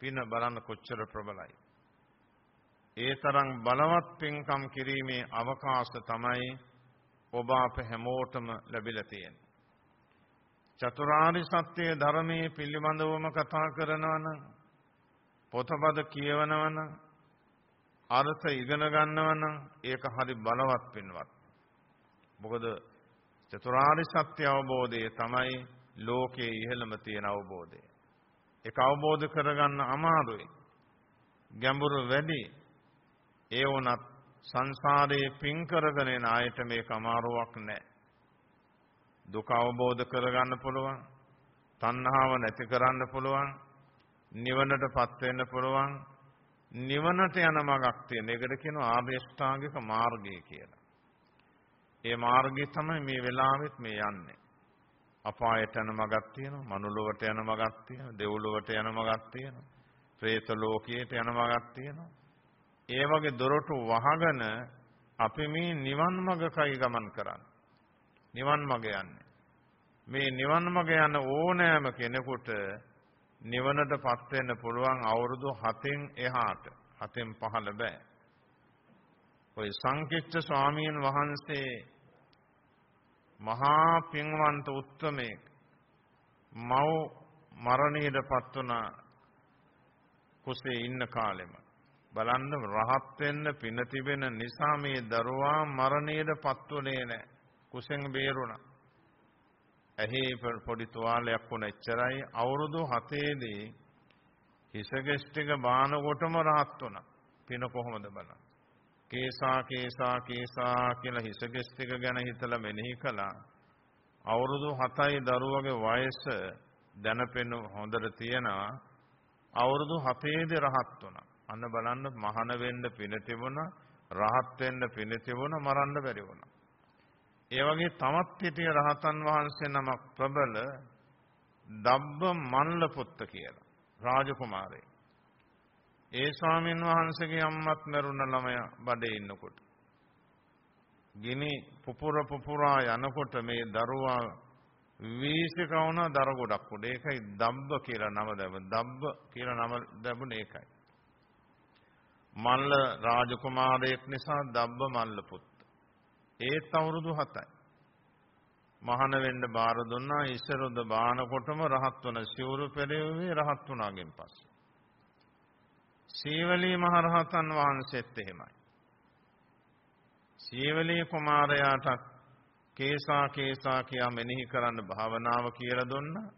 පින බලන්න කොච්චර ප්‍රබලයි. ඒ තරම් බලවත් පින්කම් කිරීමේ අවකාශ තමයි ඔබ අප හැමෝටම ලැබිලා තියෙන්නේ. චතුරාර්ය සත්‍ය ධර්මයේ පිළිබඳවම කතා කරනවා නම් පොතපත කියවනවා නම් අර්ථ ඉගෙන ගන්නවා නම් ඒක හරි බලවත් පින්වත්. මොකද චතුරාර්ය සත්‍ය අවබෝධය තමයි ලෝකයේ ඉහළම තියෙන අවබෝධය. ඒක අවබෝධ කරගන්න අමාරුයි. ගැඹුරු වැඩි. ඒ වුණත් සංසාරයේ පින් කරගෙන යන අයට මේක අමාරුවක් නැහැ. දුක අවබෝධ කරගන්න පුළුවන්. තණ්හාව නැති කරන්න පුළුවන්. නිවනටපත් වෙන්න පුළුවන්. නිවනට යන මගක් තියෙන. ඒකට කියනවා ආර්ය ශ්‍රාංගික මාර්ගය කියලා. ඒ මාර්ගය තමයි මේ වෙලාවෙත් මේ යන්නේ. අපායට යන මගක් තියෙනවා, මනුලොවට යන මගක් තියෙනවා, දෙව්ලොවට යන මගක් තියෙනවා, പ്രേත ලෝකයට යන මගක් තියෙනවා. ඒ වගේ දොරටු වහගෙන අපි මේ නිවන් මගකයි ගමන් කරන්නේ. නිවන් මග යන්නේ. මේ නිවන් මග යන ඕනෑම කෙනෙකුට නිවනටපත් වෙන්න පුළුවන් අවුරුදු 7න් එහාට 7න් පහළ බෑ. ওই සංකිට්ඨ ස්වාමීන් වහන්සේ මහා පින්වන්ත උත්තමේ මව් මරණයටපත් වුණ කුසේ ඉන්න කාලෙම බලන්න රහත් වෙන්න පින තිබෙන නිසා මේ දරුවා මරණයට පත්ුනේ නැහැ. කුසෙන් බේරුණා. ඇහි පොඩි තුවාලයක් වුණ එච්චරයි අවුරුදු 7 දී හිසගෙස් ටික බානකොටම රහත් වුණා. පින කොහොමද බලන්න. කේසා කේසා කේසා කියලා හිසගෙස් ටික ගැන හිතලා මෙනෙහි කළා. අවුරුදු 7යි දරුවගේ වයස දැනපෙන හොඳට තියෙනවා. අවුරුදු 7 දී රහත් වුණා. අන්න බලන්න මහාන වෙන්න පින තිබුණා, රහත් වෙන්න පින තිබුණා, මරන්න බැරි වුණා. ඒ වගේ තමත් හිටිය රහතන් වහන්සේ නමක් ප්‍රබල දබ්බ මල්ල පුත්ත කියලා රාජකුමාරයෙක්. ඒ ස්වාමීන් වහන්සේගේ අම්මත් මරුණ ළමයා බඩේ ඉන්නකොට. ගිනි පුපුර පුපුරා යනකොට මේ දරුවා වීසික වුණ දර ගොඩක් උඩ. ඒකයි දබ්බ කියලා නම දැබ. දබ්බ කියලා නම දැබුණේ ඒකයි. මල්ල රාජකුමාරයෙක් නිසා දබ්බ මල්ල පුත්ත. ඒත් අවුරුදු 7යි. මහාන වෙන්න බාර දුන්නා ඉස්සරොද බානකොටම රහත් වන සිවුරු පෙරෙව්වේ රහත් වුණාගෙන් පස්සේ. සීවලී මහරහතන් වහන්සේත් එහෙමයි. සීවලී කුමාරයාට කේසා කේසා කියා මෙනෙහි කරන්න භාවනාව කියලා දුන්නා.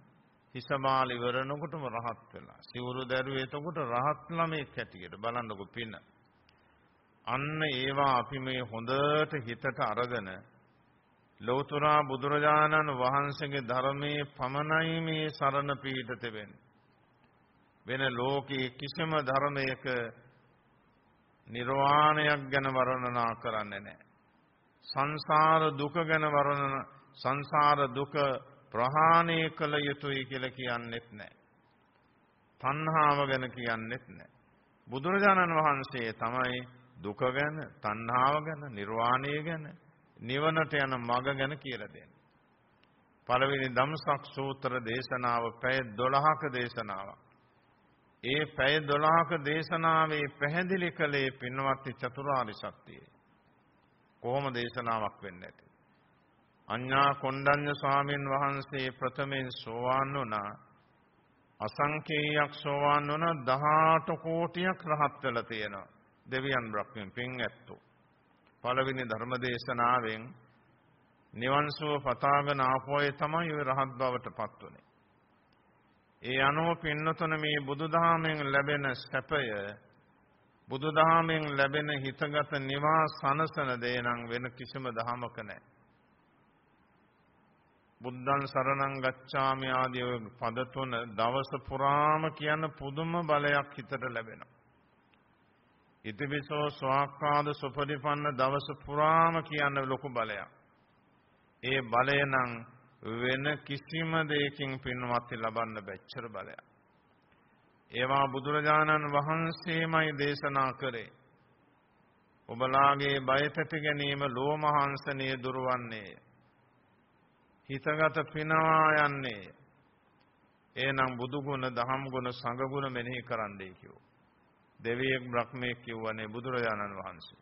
හිසමාල ඉවරනකොටම රහත් වෙලා. සිවුරු දැරුවේ එතකොට රහත් ළමෙක් හැටියට බලන්නකො පින්න. අන්න ඒවා අපි මේ හොඳට හිතට අරගෙන ලෞතර බුදුරජාණන් වහන්සේගේ ධර්මයේ පමණයි මේ සරණ පීඨ තෙවෙන්නේ. වෙන ලෝකයේ කිසිම ධර්මයක නිර්වාණයක් ගැන වර්ණනා කරන්නේ නැහැ. සංසාර දුක ගැන වර්ණන සංසාර දුක ප්‍රහාණය කළ යුතුයි කියලා කියන්නෙත් නැහැ. තණ්හාව ගැන කියන්නෙත් නැහැ. බුදුරජාණන් වහන්සේ තමයි දුක ගැන, තණ්හාව ගැන, නිර්වාණය ගැන, නිවනට යන මඟ ගැන කියලා දෙන්නේ. පළවෙනි ධම්සක් සූත්‍ර දේශනාව පැය 12ක දේශනාවක්. ඒ පැය 12ක දේශනාවේ පැහැදිලි කළේ පින්වත්නි චතුරාර්ය සත්‍යය. කොහොම දේශනාවක් වෙන්නේ නැති. අඤ්ඤා කොණ්ඩඤ්ඤ ස්වාමීන් වහන්සේ ප්‍රථමයෙන් සෝවාන් වුණා. අසංකේයයක් සෝවාන් වුණ 18 කෝටියක් රහත් වෙලා තියෙනවා. දෙවියන් බ්‍රහ්මයන් පින් ඇත්තෝ. පළවෙනි ධර්ම දේශනාවෙන් නිවන් සුව පතාගෙන ආපෝයේ තමයි ඔය රහත් බවට පත් වුනේ. ඒ අනුව පින්නතන මේ බුදුදහමෙන් ලැබෙන සැපය බුදුදහමෙන් ලැබෙන හිතගත නිවාස සනසන දේ නම් වෙන කිසිම දහමක නැහැ. බුද්ධං සරණං ගච්ඡාමි ආදී පද තුන දවස පුරාම කියන පුදුම බලයක් හිතට ලැබෙනවා. ඉතිවිසෝ ස්වාක්කාද සුපරිපන්න දවස පුරාම කියන ලොකු බලයක්. ඒ බලය නම් වෙන කිසිම දෙයකින් පින්වත් ලබන්න බැච්චර බලයක්. ඒවා බුදුරජාණන් වහන්සේමයි දේශනා කරේ. ඔබලාගේ බය තැති ගැනීම ලෝමහංසනීය දුරවන්නේය. හිතගත පිනවා යන්නේ. එනම් බුදු ගුණ, දහම් ගුණ, සංඝ ගුණ මෙනෙහි කරන්නයි කිව්වා. දෙවියෙක් බ්‍රහ්මයෙක් කිව්වනේ බුදුරජාණන් වහන්සේ.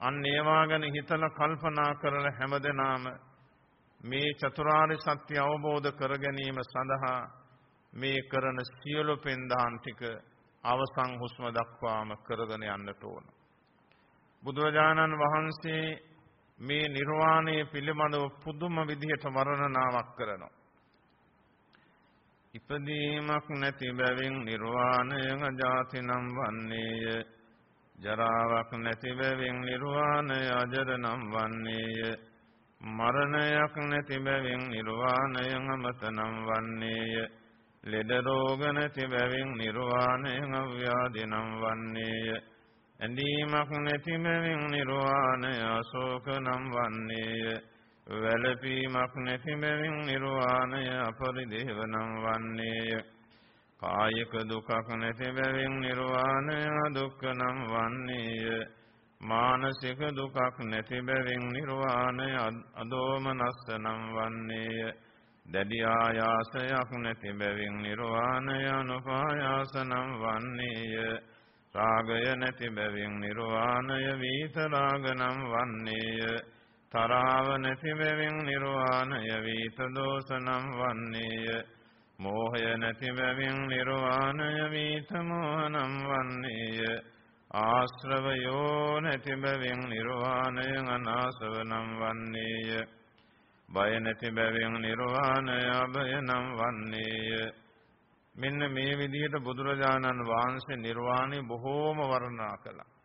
අන්න ඒවා ගැන හිතලා කල්පනා කරලා හැමදෙනාම මේ චතුරාර්ය සත්‍ය අවබෝධ කර ගැනීම සඳහා මේ කරන සියලු පෙන්දාන් ටික අවසන් හුස්ම දක්වාම කරගෙන යන්නට ඕන. බුදුරජාණන් වහන්සේ මේ නිර්වාණය පිළිබඳව පුදුම විදිහට වර්ණනාවක් කරනවා. ඉපදීමක් නැති බැවින් නිර්වාණය අජාති නම් වන්නේය. ජරාවක් නැති බැවින් නිර්වාණය අජර නම් වන්නේය. මරණයක් නැති බැවින් නිර්වාණය අමත නම් වන්නේය. ලෙඩ රෝග නැති බැවින් නිර්වාණය අව්‍යාධි නම් වන්නේය. ඇඳීමක් නැති බැවින් නිර්වාණය අශෝක නම් වන්නේය. වැළපීමක් නැති බැවින් නිර්වාණය අපරිදේව නම් වන්නේය. කායික දුකක් නැති බැවින් නිර්වාණය දුක්ඛ නම් වන්නේය. මානසික දුකක් නැති බැවින් නිර්වාණය අදෝමනස්ස නම් වන්නේය. දැඩි ආයාසයක් නැති බැවින් නිර්වාණය අනුපායාස නම් වන්නේය. රාගය නැති බැවින් නිර්වාණය වීතරාග නම් වන්නේය. තරාව නැති බැවින් නිර්වාණය වීත දෝෂ නම් වන්නේය. මෝහය නැති බැවින් නිර්වාණය වීත මෝහ නම් වන්නේය. ආශ්‍රවයෝ නැති බැවින් නිර්වාණය අනාසව නම් වන්නේය. බය නැති බැවින් නිර්වාණය අභය නම් වන්නේය. මෙන්න මේ විදිහට බුදුරජාණන් වහන්සේ නිර්වාණය බොහෝම වර්ණනා කළා.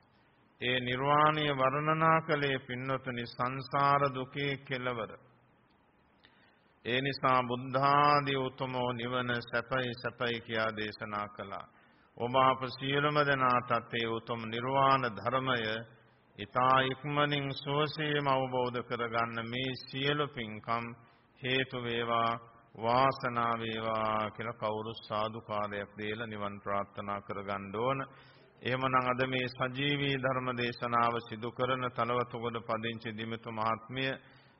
ඒ නිර්වාණය වර්ණනා කළේ පින්නතුනි සංසාර දුකේ කෙලවර. ඒ නිසා බුද්ධාදී උතුමෝ නිවන සැපයි සැපයි කියා දේශනා කළා. ඔබ අප සියලුම දෙනාටත් ඒ උතුම් නිර්වාණ ධර්මය ඊතා ඉක්මනින් සෝසේම අවබෝධ කරගන්න මේ සියලු පින්කම් හේතු වේවා වාසනාව වේවා කියලා කවුරු සාදුකාරයක් දීලා නිවන් ප්‍රාර්ථනා කරගන්න ඕන. එහෙමනම් අද මේ සජීවී ධර්ම දේශනාව සිදු කරන තලවතුගොඩ පදිංචි දිමිතු මහත්මිය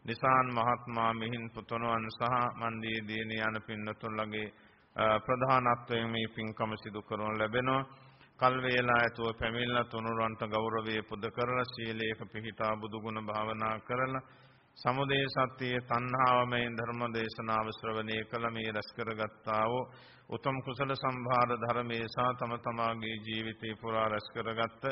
නිසාන් මහත්මයා මෙහින් පුතුණුවන් සහ මන්දී දිනේ යන පින්නතුන්ලගේ ප්‍රධානත්වයෙන් මේ පින්කම සිදු කරනු ලැබෙනවා. කල් වේලා ඇතුව පැමිණලා තුනුරන්ට ගෞරවය පුද කරලා සීලයක පිහිටා බුදුගුණ භාවනා කරලා සමුදේ සත්‍යයේ තණ්හාවමෙන් ධර්ම දේශනාව ශ්‍රවණය කළ මේ රැස් කරගත්තා වූ උතුම් කුසල සම්භාර ධර්මයේ සා තම තමාගේ ජීවිතේ පුරා රැස් කරගත්ත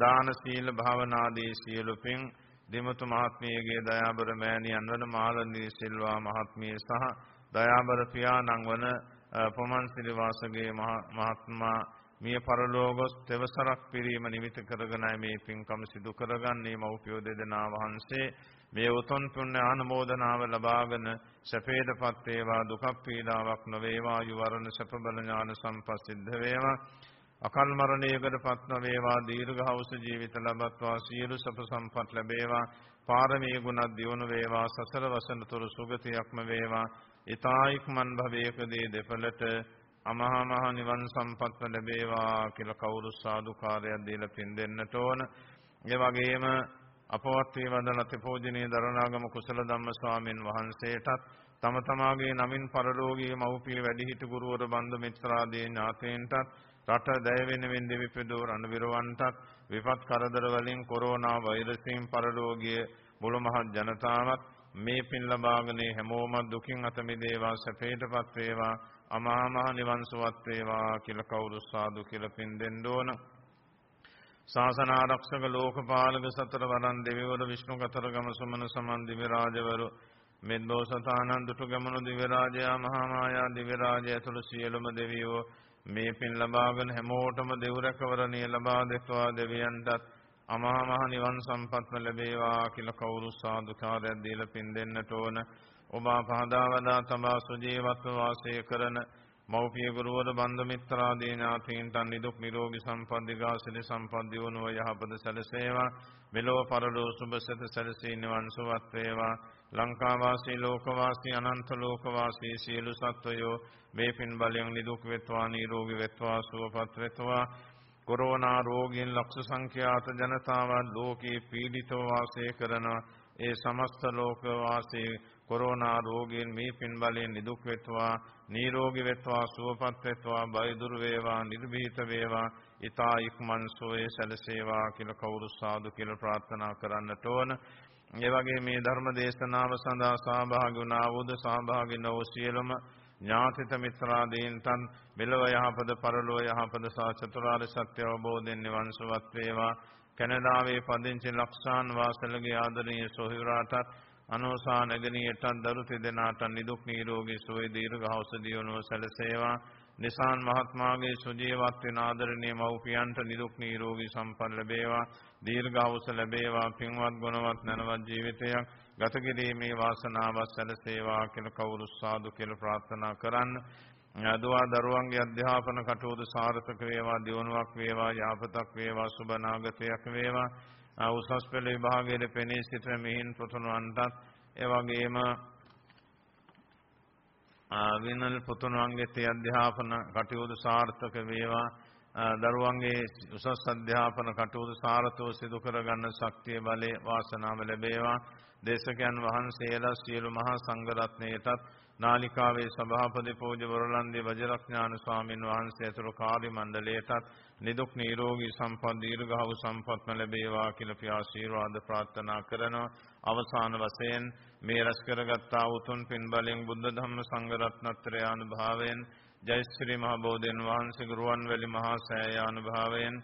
දාන සීල භාවනාදී සියලු පින් දිමුතු මහත්මියගේ දයාබර මෑණියන් වන මාළනී සිල්වා මහත්මිය සහ දයාබර පියාණන් වන පොමන් සිරිවාසගේ මහත්මයා මිය පරලෝගොස් තෙවසරක් පිරීම නිමිති කරගෙනයි මේ පින්කම සිදු කරගන්නේ. මව්පියෝ දෙදෙනා වහන්සේ මේ උතුම් පුණ්‍ය ආනමෝදනාව ලබාගෙන සැපේටපත් වේවා දුක පීඩාවක් නොවේවා යුවරණ සැප බල ඥාන සම්පසිද්ධ වේවා. අකල් මරණයකටපත් නොවේවා දීර්ඝවස ජීවිත ලබත්වා සියලු සප සම්පත් ලැබේවා. පාරමී ගුණ දියුණු වේවා සසර වසනතුරු සුගතියක්ම වේවා. ඊතායික්මන් භවයකදී දෙපළට අමහා මහ නිවන් සම්පත්ව ලැබේවා කියලා කවුරු සාදුකාරයක් දීලා පින් දෙන්නට ඕන. ඒ වගේම අපවත් වේ වදන තෙපෝජනීය දරණාගම කුසල ධම්ම ස්වාමින් වහන්සේටත් තම තමාගේ නමින් පරලෝකීය මව්පිය වැඩිහිටි ගුරුවර බන්දු මිත්‍රාදී ඥාතීන්ටත් රට දැය වෙනුවෙන් දෙවිපෙදෝ රණවිරවන්ටත් විපත් කරදර වලින් කොරෝනා වෛරසයෙන් පරලෝකීය මුළු මහත් ජනතාවත් මේ පින් ලබාගෙන හැමෝම දුකින් අත මිදේවා සැපයටපත් වේවා අමා මහ නිවන් සුවත් වේවා කියලා කවුරු සාදු කියලා පින් දෙන්න ඕන. ශාසන ආරක්ෂක ලෝකපාලක සතර වරන් දෙවිවරු විෂ්ණු කතරගම සමන සමන් දිව්‍ය රාජවරු මෙද්දෝසතානන් දුටු ගමනු දිව්‍ය රාජයා මහා මායා දිව්‍ය රාජය ඇතුළු සියලුම දෙවියෝ මේ පින් ලබාගෙන හැමෝටම දෙව් රැකවරණිය ලබා දෙත්වා දෙවියන්ටත් අමහා මහ නිවන් සම්පත්ම ලැබේවා කියලා කවුරු සාදුකාරයක් දීලා පින් දෙන්නට ඕන. ඔබ පහදාවදා තබා සුජීවත්ව වාසය කරන මෞපිය ගුරුවර බන්ධ මිත්‍රාදී ඥාතීන්ට නිදුක් නිරෝගී සම්පත් දිගාසිරි සම්පත් දියුණුව යහපත සැලසේවා. මෙලොව පරලෝ සුභසත සැලසී නිවන් සුවත් වේවා. ලංකා වාසී ලෝක වාසී අනන්ත ලෝක වාසී සියලු සත්වයෝ මේ පින් බලයෙන් නිදුක් වෙත්වා නිරෝගී වෙත්වා සුවපත් වෙත්වා. කොරෝනා රෝගීන් ලක්ෂ සංඛ්‍යාත ජනතාවන් ලෝකේ පීඩිතව වාසය කරනවා ඒ සමස්ත ලෝක වාසී කොරෝනා රෝගීන් මේ පින් බලයෙන් නිදුක් වෙත්වා. නිරෝගී වෙත්වා සුවපත් වෙත්වා බය දුර වේවා නිර්භීත වේවා ඊතා ඉක්මන් සෝයේ සැලසේවා කියලා කවුරු සාදු කියලා ප්‍රාර්ථනා කරන්නට ඕන. ඒ වගේ මේ ධර්ම දේශනාව සඳහා සහභාගී වුණා වූද සහභාගී නොවූ සියලුම ඥාතිත මිත්‍රාදීන්ටන් මෙලව යහපත පරලොව යහපත සහ චතුරාර්ය සත්‍ය අවබෝධයෙන් නිවන් සුවත් වේවා කැනඩාවේ පදිංචි ලක්ෂාන් වාසලගේ ආදරණීය සොහිවරාටත් අනෝසා නැගණියටත් දරු තිදෙනාට නිදුක් නිරෝගී සුවය දීර්ඝාස දියුණුව සැලසේවා. නිසාන් මහත්මයාගේ සුජීවත් වෙන ආදරණීය මව්පියන්ට නිදුක් නිරෝගී සම්පන්න ලැබේවා. දීර්ඝාස ලැබේවා. පින්වත් ගුණවත් නැනවත් ජීවිතයක් ගත කිරීමේ වාසනාවක් සැලසේවා කියලා කවුරු සාදු කියලා ප්‍රාර්ථනා කරන්න. දුවා දරුවන්ගේ අධ්‍යාපන කටයුතු සාර්ථක වේවා දියුණුවක් වේවා යහපතක් වේවා සුබ නාගතයක් වේවා. උසස් පෙළ විභාගයේ පෙනී සිටින මෙහින් පුතුණුවන්ටත් ඒ වගේම විනල් පුතුණුවන්ගේ තේ අධ්‍යාපන කටයුතු සාර්ථක වේවා. දරුවන්ගේ උසස් අධ්‍යාපන කටයුතු සාර්ථකව සිදු කරගන්න ශක්තිය බලය වාසනාව ලැබේවා. දේශකයන් වහන්සේලා සියලු මහා සංඝරත්නයටත් නාලිකාවේ සභාපති පූජ්‍ය වරලන්දී වජිරඥාන ස්වාමින් වහන්සේ ඇතුළු කාර්ය මණ්ඩලයටත් නිදුක් නිරෝගී සම්පත් දීර්ඝව සම්පත්ම ලැබේවා කියලා අපි ආශිර්වාද ප්‍රාර්ථනා කරනවා. අවසාන වශයෙන් මේ රැස් කරගත්තා උතුම් පින් බලෙන් බුද්ධ ධම්ම සංඝ රත්නත්‍රය අනුභවයෙන් ජයශ්‍රී මහ බෝධින් වහන්සේ ගුරුවන්වැලි මහා සෑය අනුභවයෙන්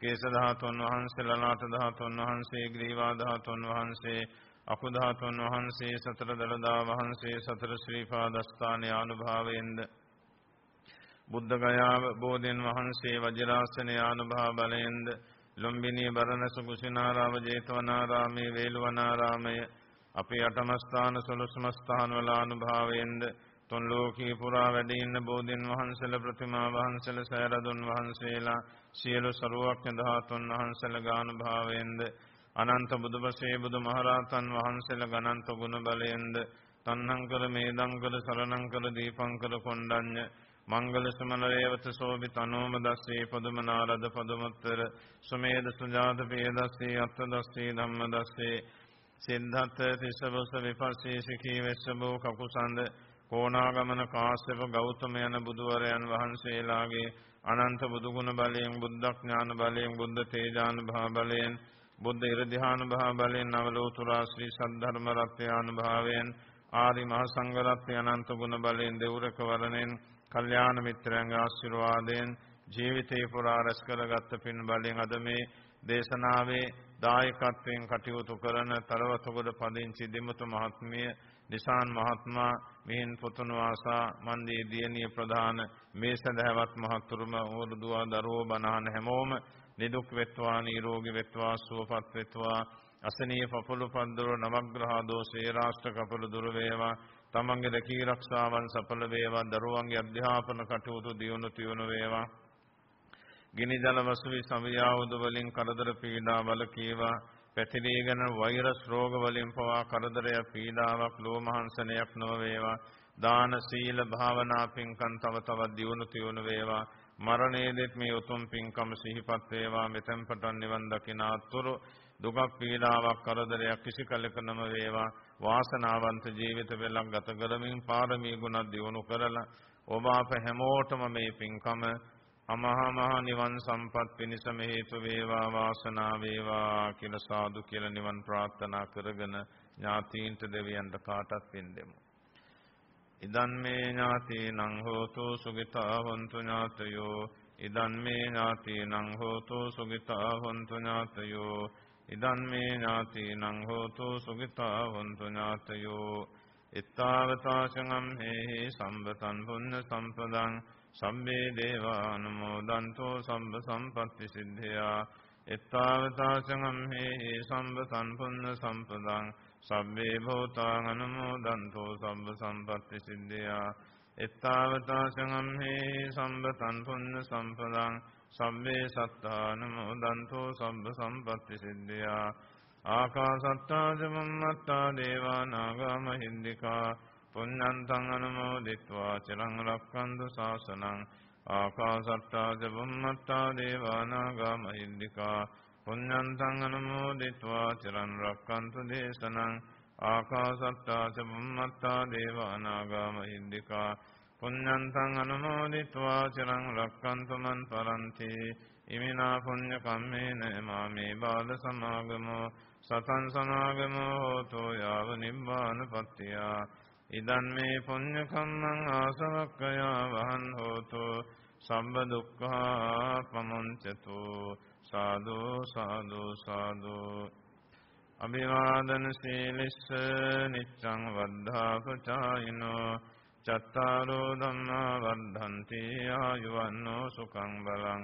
කේස ධාතුන් වහන්සේ ලලාට ධාතුන් වහන්සේ ග්‍රීවා ධාතුන් වහන්සේ අකු ධාතුන් වහන්සේ සතර දලදා වහන්සේ සතර ශ්‍රී පාදස්ථානයේ අනුභවයෙන්ද බුද්ධ ගයාව බෝධින් වහන්සේ වජිරාසන ආනුභාව බලයෙන්ද ලොම්බිනී බරණස කුසිනාරාම ජේතවනාරාමේ වේළුවනාරාමය අපේ අටම ස්ථාන සොළොස්ම ස්ථාන වල අනුභවයෙන්ද තුන් ලෝකී පුරා වැඩ ඉන්න බෝධින් වහන්සේලා ප්‍රතිමා වහන්සේලා සයරදුන් වහන්සේලා සියලු සරුවක්ඥ ධාතුන් වහන්සේලා ගානුභාවයෙන්ද අනන්ත බුදුපසේ බුදුමහරහතන් වහන්සේලා ගණන්ත ගුණ බලයෙන්ද තණ්හංකර මේදංකර සරණංකර දීපංකර කොණ්ඩඤ්ඤ මංගල සමනරේවත සෝභි තනෝම දස්සේ පදුමනාරද පදුමුත්තර සුමේද සුජාත පේදස්සේ අත්ථ දස්සේ ධම්ම දස්සේ සිද්ධාර්ථ තිස්සබස විපස්සී සිකී වෙස්සබෝ කකුසන්ද කෝණාගමන කාශ්‍යප ගෞතම යන බුදුවරයන් වහන්සේලාගේ අනන්ත බුදුගුණ බලයෙන් බුද්ධඥාන බලයෙන් බුද්ධ තේජානුභාව බලයෙන් බුද්ධ ඉරධ්‍යානුභාව බලයෙන් නවලෝතුරා ශ්‍රී සද්ධර්ම රත්යානුභාවයෙන් ආරි මහ සංඝ රත්නය අනන්ත ගුණ බලයෙන් දෙවුරක වරණෙන් කල්යාණ මිත්‍රයන්ගේ ආශිර්වාදයෙන් ජීවිතේ පුරා රැස් කරගත් පින් බලයෙන් අද මේ දේශනාවේ දායකත්වයෙන් කටයුතු කරන තරවතගොඩ පදිංචි දිමුතු මහත්මිය නිසාන් මහත්මයා මෙහින් පුතුණු ආසා මන්දී දියණිය ප්‍රධාන මේ සදහවත් මහතුරුම උරුදුවා දරුවෝ බණහන හැමෝම නිදුක් වෙත්වා නිරෝගී වෙත්වා සුවපත් වෙත්වා අසනීය පපුළු පන්දර නවග්‍රහ දෝෂේ රාෂ්ට්‍ර කපළු දුර වේවා තමන්ගේ රැකී ආරක්ෂාවන් සඵල වේවා දරුවන්ගේ අධ්‍යාපන කටයුතු දියුණු තියුණු වේවා. ගිනි ජල වසුවි සවියාවුද වලින් කරදර පීඩා වලකීවා පැතිරීගෙන වෛරස් රෝග වලින් පවා කරදරය පීඩාවක් ලෝමහංසනයක් නොව වේවා දාන සීල භාවනා පින්කම් තව තවත් දියුණු තියුණු වේවා. මරණයේදීත් මේ උතුම් පින්කම් සිහිපත් වේවා. මෙතෙන් පටන් නිවන් දකින අතුරු දුකක් පීඩාවක් කරදරයක් කිසි කලක නම වේවා වාසනාවන්ත ජීවිත වෙලක් ගත කරමින් පාරමී ගුණ දියුණු කරලා ඔබ අප හැමෝටම මේ පින්කම අමහා මහ නිවන් සම්පත් පිණිස හේතු වේවා වාසනා වේවා කියලා සාදු කියලා නිවන් ප්‍රාර්ථනා කරගෙන ඥාතීන්ට දෙවියන්ට කාටත් පින් දෙමු. ඉදන් මේ ඥාතීනං හෝතු සුගිතා හොන්තු ඥාතයෝ ඉදන් මේ ඥාතීනං හෝතු සුගිතා හොන්තු ඥාතයෝ ඉදන් මේ ඥාතීනං හෝතු සුගිතා හොන්තු ඥාතයෝ ittavataසංගම් හේහි සම්බතං පුඤ්ඤ සම්පදං සම්මේ දේවානුමෝදන්තෝ සම්බ සම්පත්ති සිද්ධියා එත්තාවතාසංගම් හේහි සම්බ සම්පන්න සම්පදං සබ්බේ භූතාං අනුමෝදන්තෝ සම්බ සම්පත්ති සිද්ධියා එත්තාවතාසංගම් හේහි සම්බ සම්පන්න සම්පදං සබ්බේ සත්තානමෝදන්තෝ සබ්බ සම්පත්ති සිද්ධියා. ආකාසත්තාජ මම්මත්තා දේවා නාග මහින්దికා. පුඤ්ඤන්තං අනුමෝදිත්වා චිරං රක්ඛන්තු ශාසනං. ආකාසත්තාජ මම්මත්තා දේවා නාග මහින්దికා. පුඤ්ඤන්තං අනුමෝදිත්වා චිරං රක්ඛන්තු දේශනං. ආකාසත්තාජ මම්මත්තා දේවා නාග මහින්దికා. පුඤ්ඤන්තං අනුමෝදිත්වා චිරං රක්ඛන්තු මන් පරන්ති. ඉමිනා පුඤ්ඤ කම්මේන මාමේ බාල සමාගමෝ සතං සමාගමෝ හෝතෝ යාව නිබ්බානපත්තියා. ඉදන් මේ පුඤ්ඤ කම්මං ආසවක්ඛයා වහන් හෝතු සම්බ දුක්ඛා පමුංචතු සාදු සාදු සාදු. අභිවාදන සීලිස්ස නිච්ඡං වද්ධා පචායිනෝ. චත්තාරෝ ධම්මා වර්ධන්ති ආයුවන්නෝ සුඛං බලං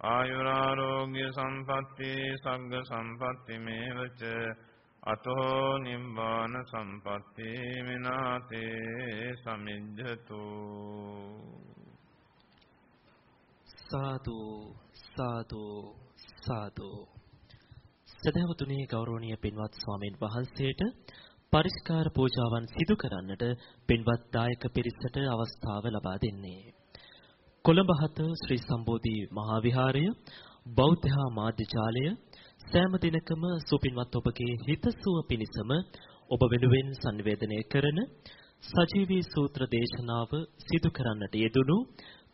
ආයුරාරෝග්‍ය සම්පatti සග්ග සම්පatti මේවච අතෝ නිබ්බාන සම්පatti මිනාතේ සමිජ්ජතු සාදු සාදු සාදු. සදහවතුනි ගෞරවනීය පින්වත් ස්වාමීන් වහන්සේට පරිස්කාර පූජාවන් සිදු කරන්නට පින්වත් දායක පිරිසට අවස්ථාව ලබා දෙන්නේ. කොළඹ හත ශ්‍රී සම්බෝධි මහා විහාරය බෞද්ධ මාධ්‍ය ජාලය සෑම දිනකම සුපින්වත් ඔබගේ හිතසුව පිණිසම ඔබ වෙනුවෙන් sannivedanaya කරන සජීවී සූත්‍ර දේශනාව සිදු කරන්නට යෙදුණු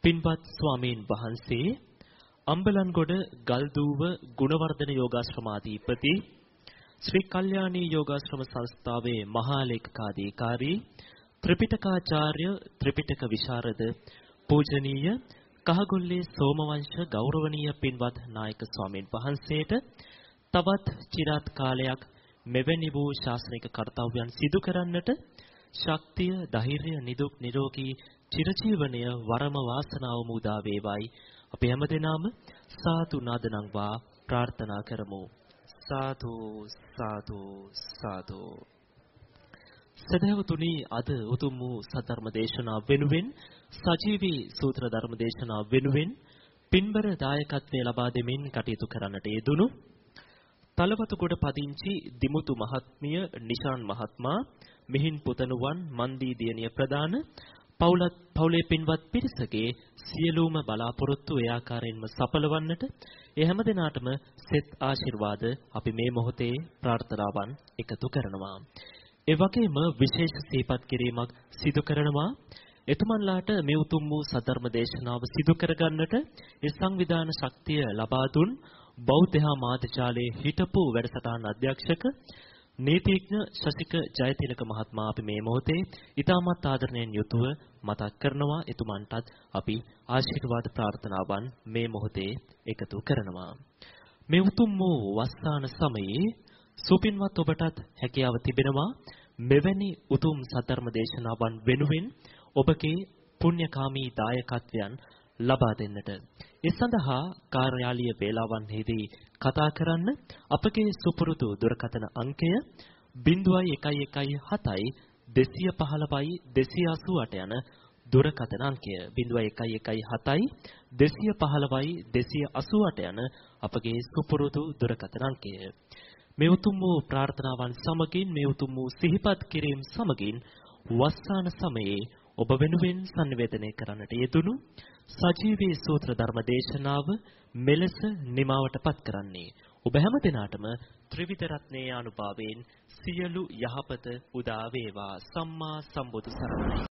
පින්වත් ස්වාමීන් වහන්සේ අම්බලන්ගොඩ ගල්දුව ගුණවර්ධන යෝගාශ්‍රමාධිපති ශ්‍රී කල්යාණී යෝගාශ්‍රම සංස්ථාවේ මහා ලේකකාධිකාරී ත්‍රිපිටකාචාර්ය ත්‍රිපිටක විශාරද පූජනීය කහගොල්ලේ සෝමවංශ ගෞරවනීය පින්වත් නායක ස්වාමීන් වහන්සේට තවත් চিරාත් කාලයක් මෙවැනි වූ ශාසනික කර්තව්‍යයන් සිදු කරන්නට ශක්තිය, ධෛර්යය, නිදුක් නිරෝගී චිරජීවනය වරම වාසනාවම උදා වේවායි අපි හැමදෙනාම සාදු නාදනම්වා ප්‍රාර්ථනා කරමු. සාදු සාදු සාදු. සදහවතුනි අද උතුම් වූ සධර්ම දේශනාව වෙනුවෙන් සජීවී සූත්‍ර ධර්ම දේශනාව වෙනුවෙන් පින්බර දායකත්වයේ ලබා දෙමින් කටයුතු කරන්නට යෙදුණු තලවතුගොඩ පදිංචි දිමුතු මහත්මිය නිශාන් මහත්මයා මිහින් පුතණුවන් මන්දී දියණිය ප්‍රදාන පවුලත් පවුලේ පින්වත් පිරිසගේ සියලුම බලාපොරොත්තු ඒ ආකාරයෙන්ම සඵලවන්නට ඒ හැම දිනාටම සෙත් ආශිර්වාද අපි මේ මොහොතේ ප්‍රාර්ථනාවන් එකතු කරනවා. ඒ වගේම විශේෂ සීපත් කිරීමක් සිදු කරනවා. එතුමන්ලාට මේ උතුම් වූ සධර්ම දේශනාව සිදු කරගන්නට ඒ සංවිධාන ශක්තිය ලබා දුන් බෞද්ධ මාධ්‍යාලයේ හිටපු වැඩසටහන් අධ්‍යක්ෂක නීතිඥ ශශික ජයතිලක මහත්මයා අපි මේ මොහොතේ ඊටමත් ආදරණයෙන් යුතුව මතක් කරනවා. එතුමන්ටත් අපි ආශිර්වාද ප්‍රාර්ථනාවන් මේ මොහොතේ එකතු කරනවා. මේ උතුම් වූ වස්සාන සමයේ සුපින්වත් ඔබටත් හැකියාව තිබෙනවා. මෙවැනි උතුම් සධර්ම දේශනාවන් වෙනුවෙන් ඔබගේ පුණ්‍යකාමී දායකත්වයන් ලබා දෙන්නට. ඒ සඳහා කාර්යාලීය වේලාවන්හිදී කතා කරන්න අපගේ සුපුරුදු දුරකථන අංකය 0117 215යි 288 යන දුරකථන අංකය 0117 215යි 288 යන අපගේ සුපුරුදු දුරකථන අංකය මේ උතුම් වූ ප්‍රාර්ථනාවන් සමගින් මේ උතුම් වූ සිහිපත් කිරීම සමගින් වස්සාන සමයේ ඔබ වෙනුවෙන් sannivedanaya කරන්නට යෙදුණු සජීවී සූත්‍ර ධර්ම දේශනාව මෙලෙස නිමාවටපත් කරන්නේ. ඔබ හැම දිනාටම ත්‍රිවිධ රත්නයේ අනුභවයෙන් සියලු යහපත උදා වේවා. සම්මා සම්බුදු සරණයි.